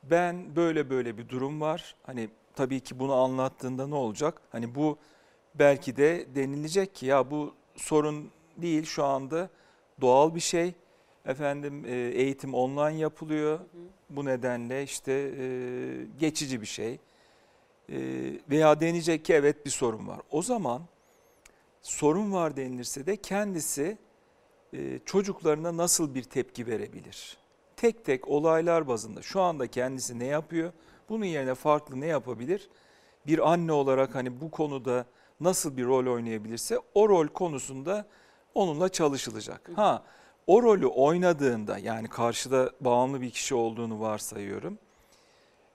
Ben böyle böyle bir durum var. Hani tabii ki bunu anlattığında ne olacak? Hani bu belki de denilecek ki ya bu sorun değil şu anda doğal bir şey. Efendim e, eğitim online yapılıyor. Bu nedenle işte e, geçici bir şey. E, veya denecek ki evet bir sorun var. O zaman sorun var denilirse de kendisi e, çocuklarına nasıl bir tepki verebilir? Tek tek olaylar bazında şu anda kendisi ne yapıyor? Bunun yerine farklı ne yapabilir? Bir anne olarak hani bu konuda nasıl bir rol oynayabilirse o rol konusunda onunla çalışılacak. Ha o rolü oynadığında yani karşıda bağımlı bir kişi olduğunu varsayıyorum.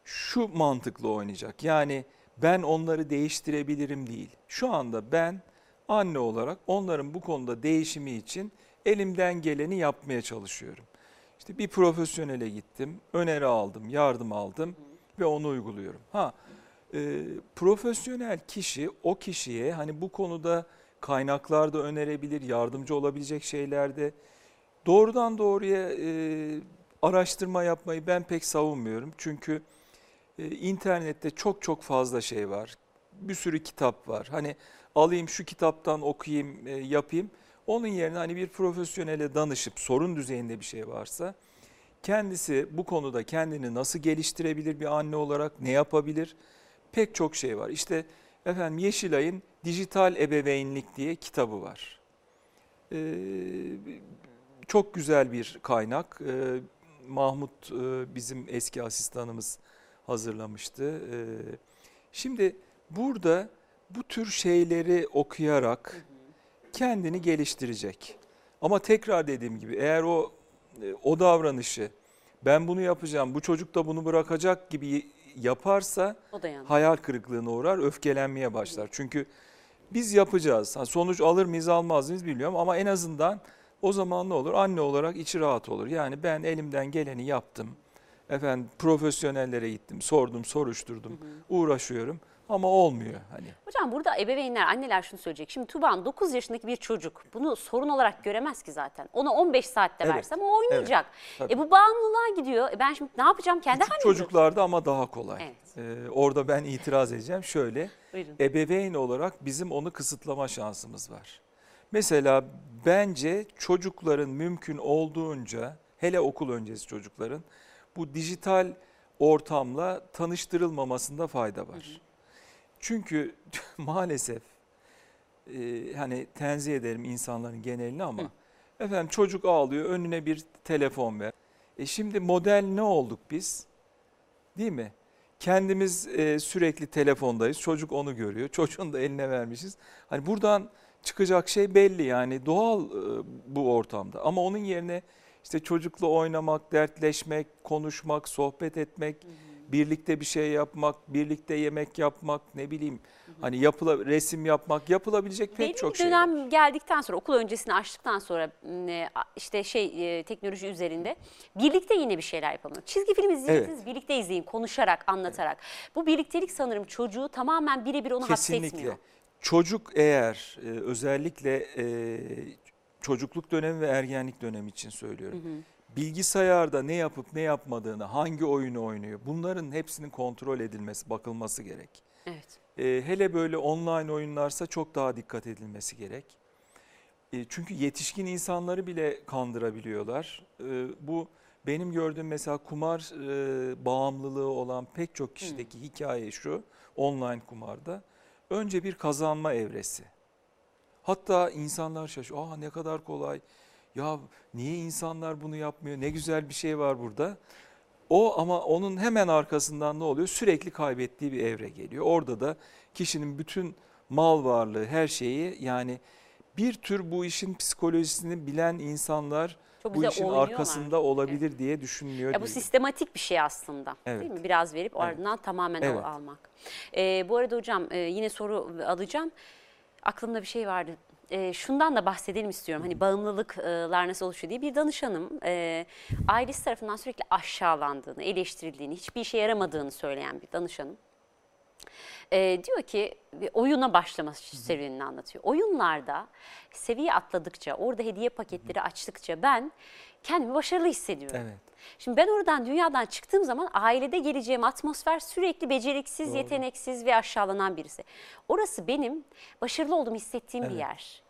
Şu mantıklı oynayacak. Yani ben onları değiştirebilirim değil. Şu anda ben anne olarak onların bu konuda değişimi için elimden geleni yapmaya çalışıyorum. İşte bir profesyonele gittim, öneri aldım, yardım aldım ve onu uyguluyorum. Ha, e, profesyonel kişi o kişiye hani bu konuda kaynaklar da önerebilir, yardımcı olabilecek şeylerde doğrudan doğruya e, araştırma yapmayı ben pek savunmuyorum. Çünkü e, internette çok çok fazla şey var. Bir sürü kitap var. Hani alayım şu kitaptan okuyayım, e, yapayım. Onun yerine hani bir profesyonele danışıp sorun düzeyinde bir şey varsa kendisi bu konuda kendini nasıl geliştirebilir bir anne olarak ne yapabilir? Pek çok şey var. İşte efendim Yeşilay'ın Dijital Ebeveynlik diye kitabı var. Ee, çok güzel bir kaynak. Ee, Mahmut e, bizim eski asistanımız hazırlamıştı. Ee, şimdi burada bu tür şeyleri okuyarak kendini geliştirecek. Ama tekrar dediğim gibi eğer o e, o davranışı ben bunu yapacağım, bu çocuk da bunu bırakacak gibi yaparsa hayal kırıklığına uğrar, öfkelenmeye başlar. Çünkü biz yapacağız. Sonuç alır mıyız almaz mıyız bilmiyorum ama en azından o zaman ne olur? Anne olarak içi rahat olur. Yani ben elimden geleni yaptım. Efendim profesyonellere gittim, sordum, soruşturdum, uğraşıyorum ama olmuyor hani. Hocam burada ebeveynler, anneler şunu söyleyecek. Şimdi Tuban 9 yaşındaki bir çocuk bunu sorun olarak göremez ki zaten. Ona 15 saatte Evet, versem o oynayacak. tabii. e bu bağımlılığa gidiyor. E ben şimdi ne yapacağım? Kendi halime çocuklarda ama daha kolay. Evet. Ee, orada ben itiraz edeceğim. Şöyle, Buyurun. ebeveyn olarak bizim onu kısıtlama şansımız var. Mesela bence çocukların mümkün olduğunca, hele okul öncesi çocukların bu dijital ortamla tanıştırılmamasında fayda var. Çünkü maalesef e, hani tenzih ederim insanların genelini ama efendim çocuk ağlıyor önüne bir telefon ver. E şimdi model ne olduk biz? Değil mi? Kendimiz e, sürekli telefondayız. Çocuk onu görüyor. Çocuğun da eline vermişiz. Hani buradan çıkacak şey belli yani doğal e, bu ortamda. Ama onun yerine işte çocukla oynamak, dertleşmek, konuşmak, sohbet etmek, birlikte bir şey yapmak, birlikte yemek yapmak, ne bileyim hani yapıla resim yapmak, yapılabilecek pek Belli çok şey. var. dönem geldikten sonra okul öncesini açtıktan sonra işte şey e, teknoloji üzerinde birlikte yine bir şeyler yapalım. Çizgi film izleyeceksiniz birlikte izleyin konuşarak anlatarak. Bu birliktelik sanırım çocuğu tamamen birebir onu hapsetmiyor. Kesinlikle. Çocuk eğer e, özellikle e, çocukluk dönemi ve ergenlik dönemi için söylüyorum. Bilgisayarda ne yapıp ne yapmadığını, hangi oyunu oynuyor bunların hepsinin kontrol edilmesi, bakılması gerek. Evet. E, hele böyle online oyunlarsa çok daha dikkat edilmesi gerek. E, çünkü yetişkin insanları bile kandırabiliyorlar. E, bu benim gördüğüm mesela kumar e, bağımlılığı olan pek çok kişideki hikaye şu online kumarda. Önce bir kazanma evresi. Hatta insanlar şaşırıyor. Aa ne kadar kolay. Ya niye insanlar bunu yapmıyor? Ne güzel bir şey var burada. O ama onun hemen arkasından ne oluyor? Sürekli kaybettiği bir evre geliyor. Orada da kişinin bütün mal varlığı, her şeyi yani bir tür bu işin psikolojisini bilen insanlar Çok bu işin arkasında olabilir diye düşünmüyor Ya bu sistematik bir şey aslında Evet. değil mi? Biraz verip Evet. ardından tamamen al- Evet. almak. Ee, bu arada hocam e, yine soru alacağım. Aklımda bir şey vardı. E, şundan da bahsedelim istiyorum. Hani bağımlılıklar nasıl oluşuyor diye bir danışanım e, ailesi tarafından sürekli aşağılandığını, eleştirildiğini, hiçbir işe yaramadığını söyleyen bir danışanım. E, diyor ki bir oyuna başlaması serüvenini anlatıyor. Oyunlarda seviye atladıkça, orada hediye paketleri açtıkça ben kendimi başarılı hissediyorum. Evet. Şimdi ben oradan dünyadan çıktığım zaman ailede geleceğim atmosfer sürekli beceriksiz, Doğru. yeteneksiz ve aşağılanan birisi. Orası benim başarılı olduğumu hissettiğim bir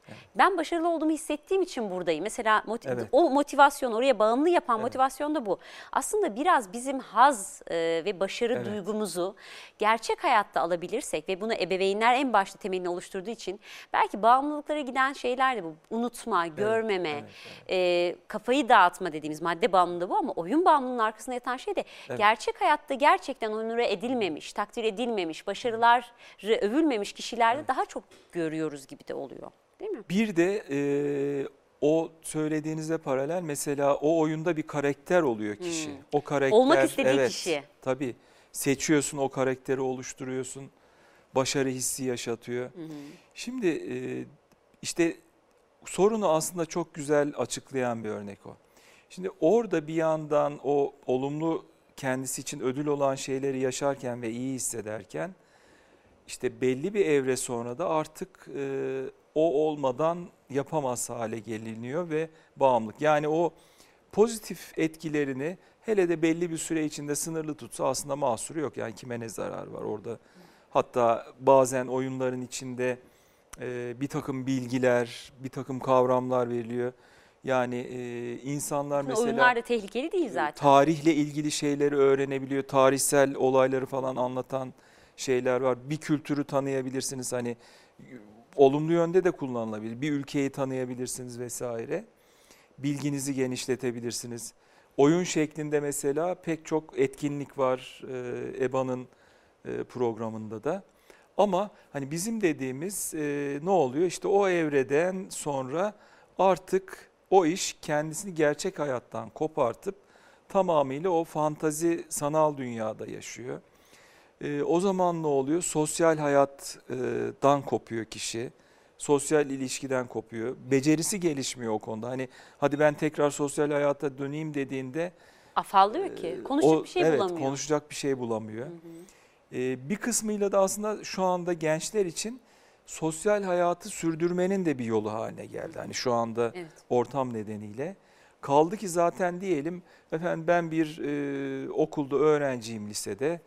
Evet. Ben başarılı olduğumu hissettiğim için buradayım. Mesela moti- Evet. o motivasyon oraya bağımlı yapan Evet. motivasyon da bu. Aslında biraz bizim haz e, ve başarı Evet. duygumuzu gerçek hayatta alabilirsek ve bunu ebeveynler en başta temelini oluşturduğu için belki bağımlılıklara giden şeyler de bu. Unutma, görmeme, evet, e, kafayı dağıtma dediğimiz madde bağımlılığı bu ama oyun bağımlılığının arkasında yatan şey de Evet. gerçek hayatta gerçekten onura edilmemiş, takdir edilmemiş, başarıları övülmemiş kişilerde daha çok görüyoruz gibi de oluyor. Değil mi? Bir de e, o söylediğinize paralel mesela o oyunda bir karakter oluyor kişi. O karakter Hmm. Olmak istediği evet, kişi. Tabii seçiyorsun o karakteri oluşturuyorsun. Başarı hissi yaşatıyor. Şimdi e, işte sorunu aslında çok güzel açıklayan bir örnek o. Şimdi orada bir yandan o olumlu kendisi için ödül olan şeyleri yaşarken ve iyi hissederken işte belli bir evre sonra da artık e, o olmadan yapamaz hale geliniyor ve bağımlılık. Yani o pozitif etkilerini hele de belli bir süre içinde sınırlı tutsa aslında mahsuru yok. Yani kime ne zarar var orada. Hatta bazen oyunların içinde e, bir takım bilgiler, bir takım kavramlar veriliyor. Yani e, insanlar mesela Oyunlar da tehlikeli değil zaten. tarihle ilgili şeyleri öğrenebiliyor. Tarihsel olayları falan anlatan şeyler var. Bir kültürü tanıyabilirsiniz hani olumlu yönde de kullanılabilir. Bir ülkeyi tanıyabilirsiniz vesaire. Bilginizi genişletebilirsiniz. Oyun şeklinde mesela pek çok etkinlik var e, EBA'nın e, programında da. Ama hani bizim dediğimiz e, ne oluyor? İşte o evreden sonra artık o iş kendisini gerçek hayattan kopartıp tamamıyla o fantazi sanal dünyada yaşıyor. E, o zaman ne oluyor? Sosyal hayattan kopuyor kişi. Sosyal ilişkiden kopuyor. Becerisi gelişmiyor o konuda. Hani hadi ben tekrar sosyal hayata döneyim dediğinde Afallıyor ki. Konuşacak o- bir şey evet, bulamıyor. konuşacak bir şey bulamıyor. Ee, bir kısmıyla da aslında şu anda gençler için sosyal hayatı sürdürmenin de bir yolu haline geldi. Hani şu anda Evet. ortam nedeniyle. Kaldı ki zaten diyelim efendim ben bir e, okulda öğrenciyim lisede.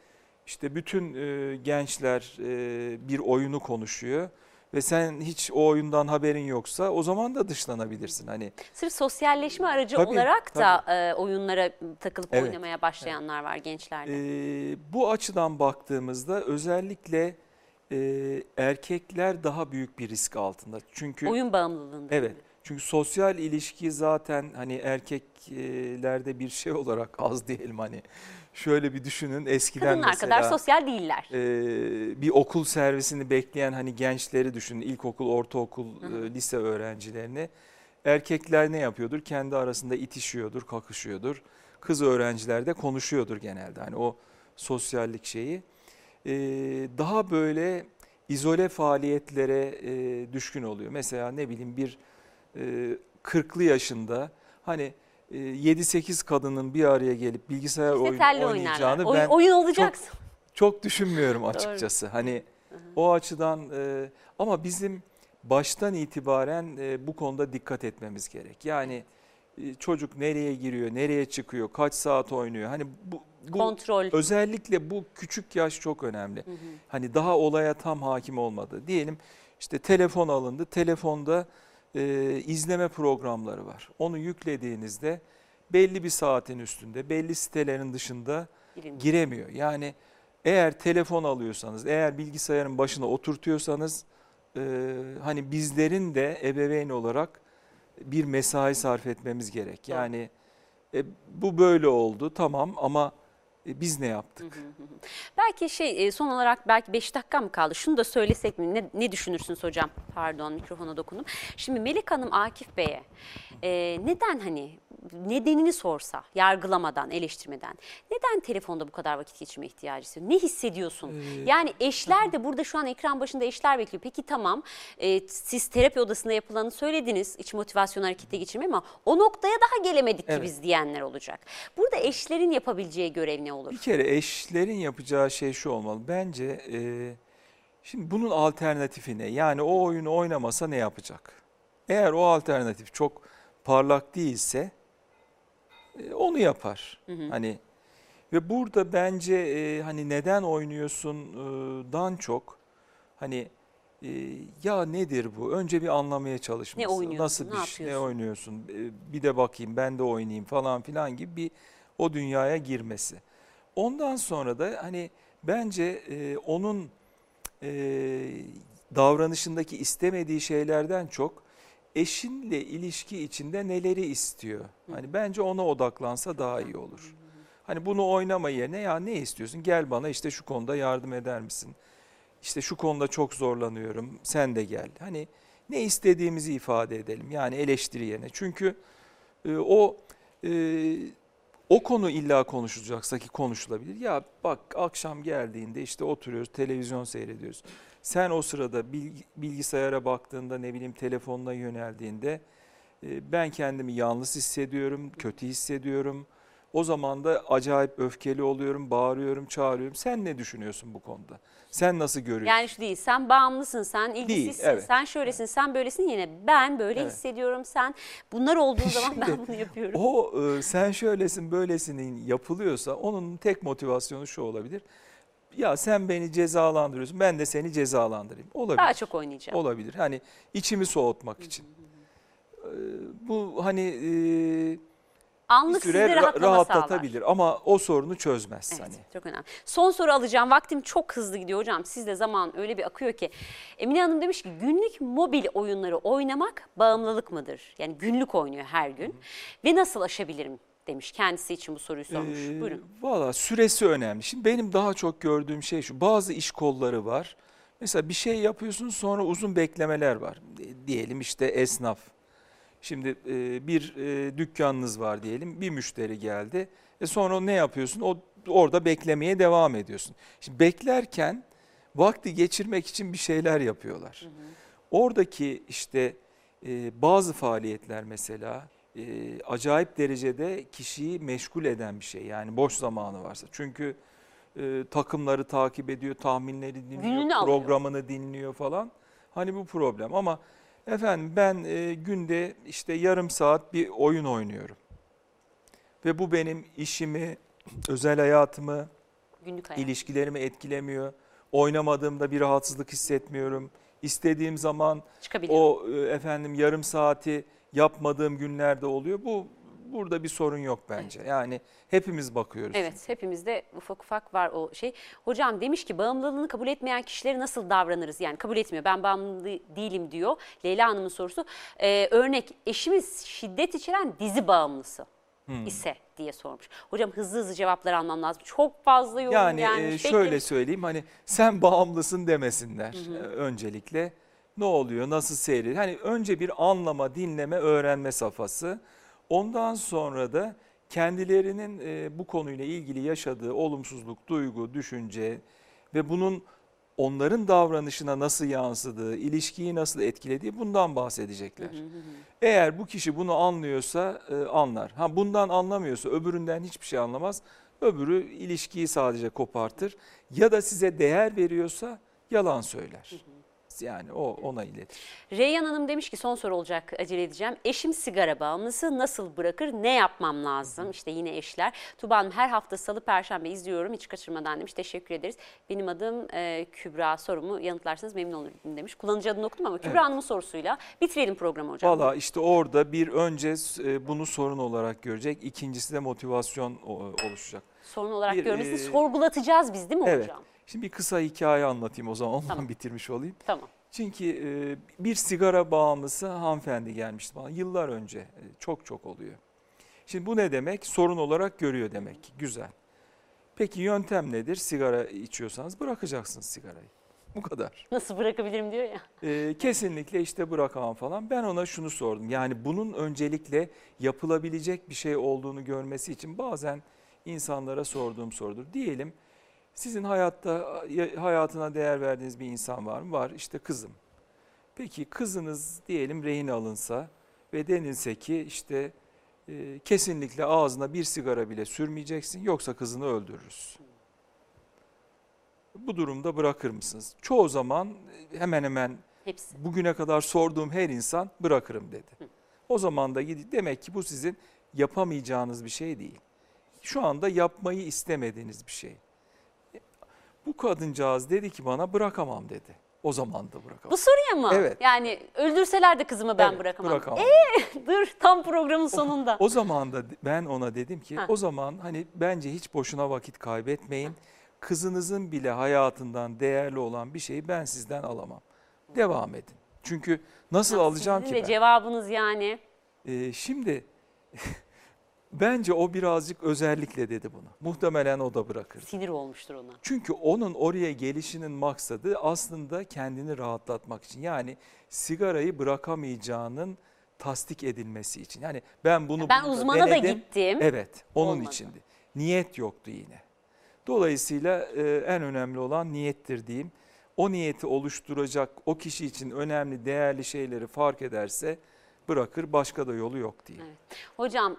İşte bütün e, gençler e, bir oyunu konuşuyor ve sen hiç o oyundan haberin yoksa o zaman da dışlanabilirsin. Hani Sırf sosyalleşme aracı Tabii, olarak da e, oyunlara takılıp Evet. oynamaya başlayanlar var gençlerde. Ee, bu açıdan baktığımızda özellikle e, erkekler daha büyük bir risk altında. Çünkü Oyun bağımlılığında. evet. Çünkü sosyal ilişki zaten hani erkeklerde bir şey olarak az diyelim hani. Şöyle bir düşünün eskiden Kadınlar mesela kadar sosyal değiller. e, bir okul servisini bekleyen hani gençleri düşünün. ilkokul, ortaokul, e, lise öğrencilerini. Erkekler ne yapıyordur? Kendi arasında itişiyordur, kakışıyordur. Kız öğrenciler de konuşuyordur genelde. Hani o sosyallik şeyi. E, daha böyle izole faaliyetlere e, düşkün oluyor. Mesela ne bileyim bir e, 40'lı yaşında hani 7-8 kadının bir araya gelip bilgisayar İşte telli oynayacağını oynarlar. Oyun, ben oyun olacaksın. çok düşünmüyorum açıkçası. Hani o açıdan e, ama bizim baştan itibaren e, bu konuda dikkat etmemiz gerek. Yani e, çocuk nereye giriyor, nereye çıkıyor, kaç saat oynuyor. Hani bu, bu Kontrol. özellikle bu küçük yaş çok önemli. Hani daha olaya tam hakim olmadı. Diyelim işte telefon alındı. Telefonda e, izleme programları var. Onu yüklediğinizde belli bir saatin üstünde, belli sitelerin dışında giremiyor. Yani eğer telefon alıyorsanız, eğer bilgisayarın başına oturtuyorsanız e, hani bizlerin de ebeveyn olarak bir mesai sarf etmemiz gerek. Yani e, bu böyle oldu tamam ama biz ne yaptık? Belki şey e, son olarak belki 5 dakika mı kaldı? Şunu da söylesek mi? Ne, ne düşünürsünüz hocam? Pardon mikrofona dokundum. Şimdi Melek Hanım Akif Bey'e e, neden hani nedenini sorsa yargılamadan, eleştirmeden neden telefonda bu kadar vakit geçirme ihtiyacı hissediyor? Ne hissediyorsun? yani eşler de burada şu an ekran başında eşler bekliyor. Peki tamam e, siz terapi odasında yapılanı söylediniz iç motivasyon harekete geçirme ama o noktaya daha gelemedik ki Evet. biz diyenler olacak. Burada eşlerin yapabileceği görev ne olur? Bir kere eşlerin yapacağı şey şu olmalı. Bence e, şimdi bunun alternatifi ne? Yani o oyunu oynamasa ne yapacak? Eğer o alternatif çok parlak değilse e, onu yapar. Hani ve burada bence e, hani neden oynuyorsun e, dan çok hani e, ya nedir bu? Önce bir anlamaya çalışması. oynuyorsun, Nasıl ne bir şey, ne oynuyorsun? E, bir de bakayım ben de oynayayım falan filan gibi bir o dünyaya girmesi. Ondan sonra da hani bence e, onun e, davranışındaki istemediği şeylerden çok eşinle ilişki içinde neleri istiyor? Hani bence ona odaklansa daha iyi olur. Hani bunu oynama yerine ya ne istiyorsun? Gel bana işte şu konuda yardım eder misin? İşte şu konuda çok zorlanıyorum. Sen de gel. Hani ne istediğimizi ifade edelim. Yani eleştiri yerine. Çünkü e, o e, o konu illa konuşulacaksa ki konuşulabilir. Ya bak akşam geldiğinde işte oturuyoruz, televizyon seyrediyoruz. Sen o sırada bilgi- bilgisayara baktığında ne bileyim telefonuna yöneldiğinde e, ben kendimi yalnız hissediyorum, kötü hissediyorum. O zaman da acayip öfkeli oluyorum, bağırıyorum, çağırıyorum. Sen ne düşünüyorsun bu konuda? Sen nasıl görüyorsun? Yani şu değil, sen bağımlısın, sen ilgisizsin, evet. sen şöylesin, sen böylesin yine ben böyle Evet. hissediyorum, sen bunlar olduğu zaman ben Şimdi bunu yapıyorum. O e, sen şöylesin böylesinin yapılıyorsa onun tek motivasyonu şu olabilir. Ya sen beni cezalandırıyorsun ben de seni cezalandırayım. Olabilir. Daha çok oynayacağım. Olabilir. Hani içimi soğutmak için. E, Bu hani e, bir Anlık süre ra- rahatlama sağlar. rahatlatabilir ama o sorunu çözmez Evet, hani. çok önemli. Son soru alacağım. Vaktim çok hızlı gidiyor hocam. Sizde zaman öyle bir akıyor ki. Emine Hanım demiş ki günlük mobil oyunları oynamak bağımlılık mıdır? Yani günlük oynuyor her gün. Ve nasıl aşabilirim demiş. Kendisi için bu soruyu sormuş. Ee, Buyurun. Valla süresi önemli. Şimdi benim daha çok gördüğüm şey şu. Bazı iş kolları var. Mesela bir şey yapıyorsun sonra uzun beklemeler var. E, Diyelim işte esnaf. Şimdi e, bir e, dükkanınız var diyelim. Bir müşteri geldi. E sonra ne yapıyorsun? O orada beklemeye devam ediyorsun. Şimdi beklerken vakti geçirmek için bir şeyler yapıyorlar. Oradaki işte bazı faaliyetler mesela e, acayip derecede kişiyi meşgul eden bir şey. Yani boş zamanı varsa. Çünkü e, takımları takip ediyor, tahminleri dinliyor, Gününü alıyor. programını dinliyor falan. Hani bu problem ama efendim ben e, günde işte yarım saat bir oyun oynuyorum. Ve bu benim işimi, özel hayatımı, Günlük hayat. ilişkilerimi etkilemiyor. Oynamadığımda bir rahatsızlık hissetmiyorum. İstediğim zaman o e, efendim yarım saati yapmadığım günlerde oluyor. Bu burada bir sorun yok bence. Yani hepimiz bakıyoruz. Evet hepimizde ufak ufak var o şey. Hocam demiş ki bağımlılığını kabul etmeyen kişilere nasıl davranırız? Yani kabul etmiyor ben bağımlı değilim diyor. Leyla Hanım'ın sorusu. Ee, örnek eşimiz şiddet içeren dizi bağımlısı Hmm. ise diye sormuş. Hocam hızlı hızlı cevaplar almam lazım. Çok fazla yorum Yani gelmiş. e, şöyle söyleyeyim hani sen bağımlısın demesinler e, öncelikle. Ne oluyor, nasıl seyrediyor? Hani önce bir anlama, dinleme, öğrenme safhası. Ondan sonra da kendilerinin e, bu konuyla ilgili yaşadığı olumsuzluk, duygu, düşünce ve bunun onların davranışına nasıl yansıdığı, ilişkiyi nasıl etkilediği bundan bahsedecekler. Eğer bu kişi bunu anlıyorsa e, anlar. Ha bundan anlamıyorsa öbüründen hiçbir şey anlamaz. Öbürü ilişkiyi sadece kopartır ya da size değer veriyorsa yalan söyler. Yani o ona iletir. Reyyan Hanım demiş ki son soru olacak acele edeceğim. Eşim sigara bağımlısı nasıl bırakır ne yapmam lazım? İşte yine eşler. Tuba Hanım her hafta salı perşembe izliyorum hiç kaçırmadan demiş. Teşekkür ederiz. Benim adım e, Kübra sorumu yanıtlarsanız memnun olurum demiş. Kullanıcı adını okudum ama Kübra Evet. Hanım'ın sorusuyla bitirelim programı hocam. Valla işte orada bir önce e, bunu sorun olarak görecek. ikincisi de motivasyon o- oluşacak. Sorun olarak Bir, görmesini e, sorgulatacağız biz değil mi Evet. hocam? Şimdi bir kısa hikaye anlatayım o zaman ondan Tamam. bitirmiş olayım. Tamam. Çünkü e, bir sigara bağımlısı hanımefendi gelmişti bana yıllar önce. E, Çok çok oluyor. Şimdi bu ne demek? Sorun olarak görüyor demek ki. Güzel. Peki yöntem nedir? Sigara içiyorsanız bırakacaksınız sigarayı. Bu kadar. Nasıl bırakabilirim diyor ya. Ee, kesinlikle işte bırakamam falan. Ben ona şunu sordum. Yani bunun öncelikle yapılabilecek bir şey olduğunu görmesi için bazen insanlara sorduğum sorudur. Diyelim sizin hayatta hayatına değer verdiğiniz bir insan var mı? Var. İşte kızım. Peki kızınız diyelim rehin alınsa ve denilse ki işte e, kesinlikle ağzına bir sigara bile sürmeyeceksin yoksa kızını öldürürüz. Bu durumda bırakır mısınız? Çoğu zaman e, hemen hemen Hepsi. bugüne kadar sorduğum her insan bırakırım dedi. O zaman da gidip demek ki bu sizin yapamayacağınız bir şey değil. Şu anda yapmayı istemediğiniz bir şey. Bu kadıncağız dedi ki bana bırakamam dedi. O zaman da bırakamam. Bu soruya mı? Evet. Yani öldürseler de kızımı ben Evet, bırakamam. bırakamam. Dur tam programın sonunda. O zaman da ben ona dedim ki Ha. o zaman hani bence hiç boşuna vakit kaybetmeyin. Kızınızın bile hayatından değerli olan bir şeyi ben sizden alamam. Devam edin. Çünkü nasıl alacağım Sizin ki de ben? cevabınız yani. Ee, şimdi bence o birazcık özellikle dedi bunu. Muhtemelen o da bırakır. Sinir olmuştur ona. Çünkü onun oraya gelişinin maksadı aslında kendini rahatlatmak için. Yani sigarayı bırakamayacağının tasdik edilmesi için. Yani ben bunu Ben burada uzmana da denedim. gittim. Evet, onun Olmadı. içindi. Niyet yoktu yine. Dolayısıyla e, en önemli olan niyettir diyeyim. O niyeti oluşturacak, o kişi için önemli, değerli şeyleri fark ederse bırakır, başka da yolu yok diyeyim. Hocam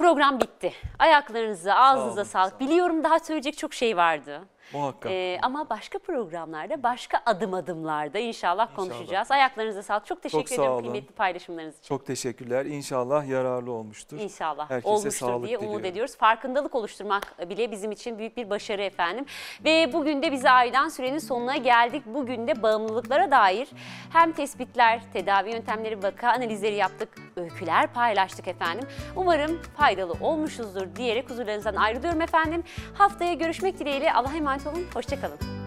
program bitti. Ayaklarınıza, ağzınıza sağlık. Biliyorum daha söyleyecek çok şey vardı. Muhakkak. Ee, ama başka programlarda, başka adım adımlarda inşallah konuşacağız. Ayaklarınıza sağlık. Çok teşekkür sağ ederim olun. kıymetli paylaşımlarınız için. Çok teşekkürler. İnşallah yararlı olmuştur. İnşallah Herkese olmuştur sağlık diye umut diliyorum. ediyoruz. Farkındalık oluşturmak bile bizim için büyük bir başarı efendim. Ve bugün de bize ayrılan sürenin sonuna geldik. Bugün de bağımlılıklara dair hem tespitler, tedavi yöntemleri, vaka analizleri yaptık, öyküler paylaştık efendim. Umarım faydalı olmuşuzdur diyerek huzurlarınızdan ayrılıyorum efendim. Haftaya görüşmek dileğiyle. Allah'a emanet olun. Hoşçakalın.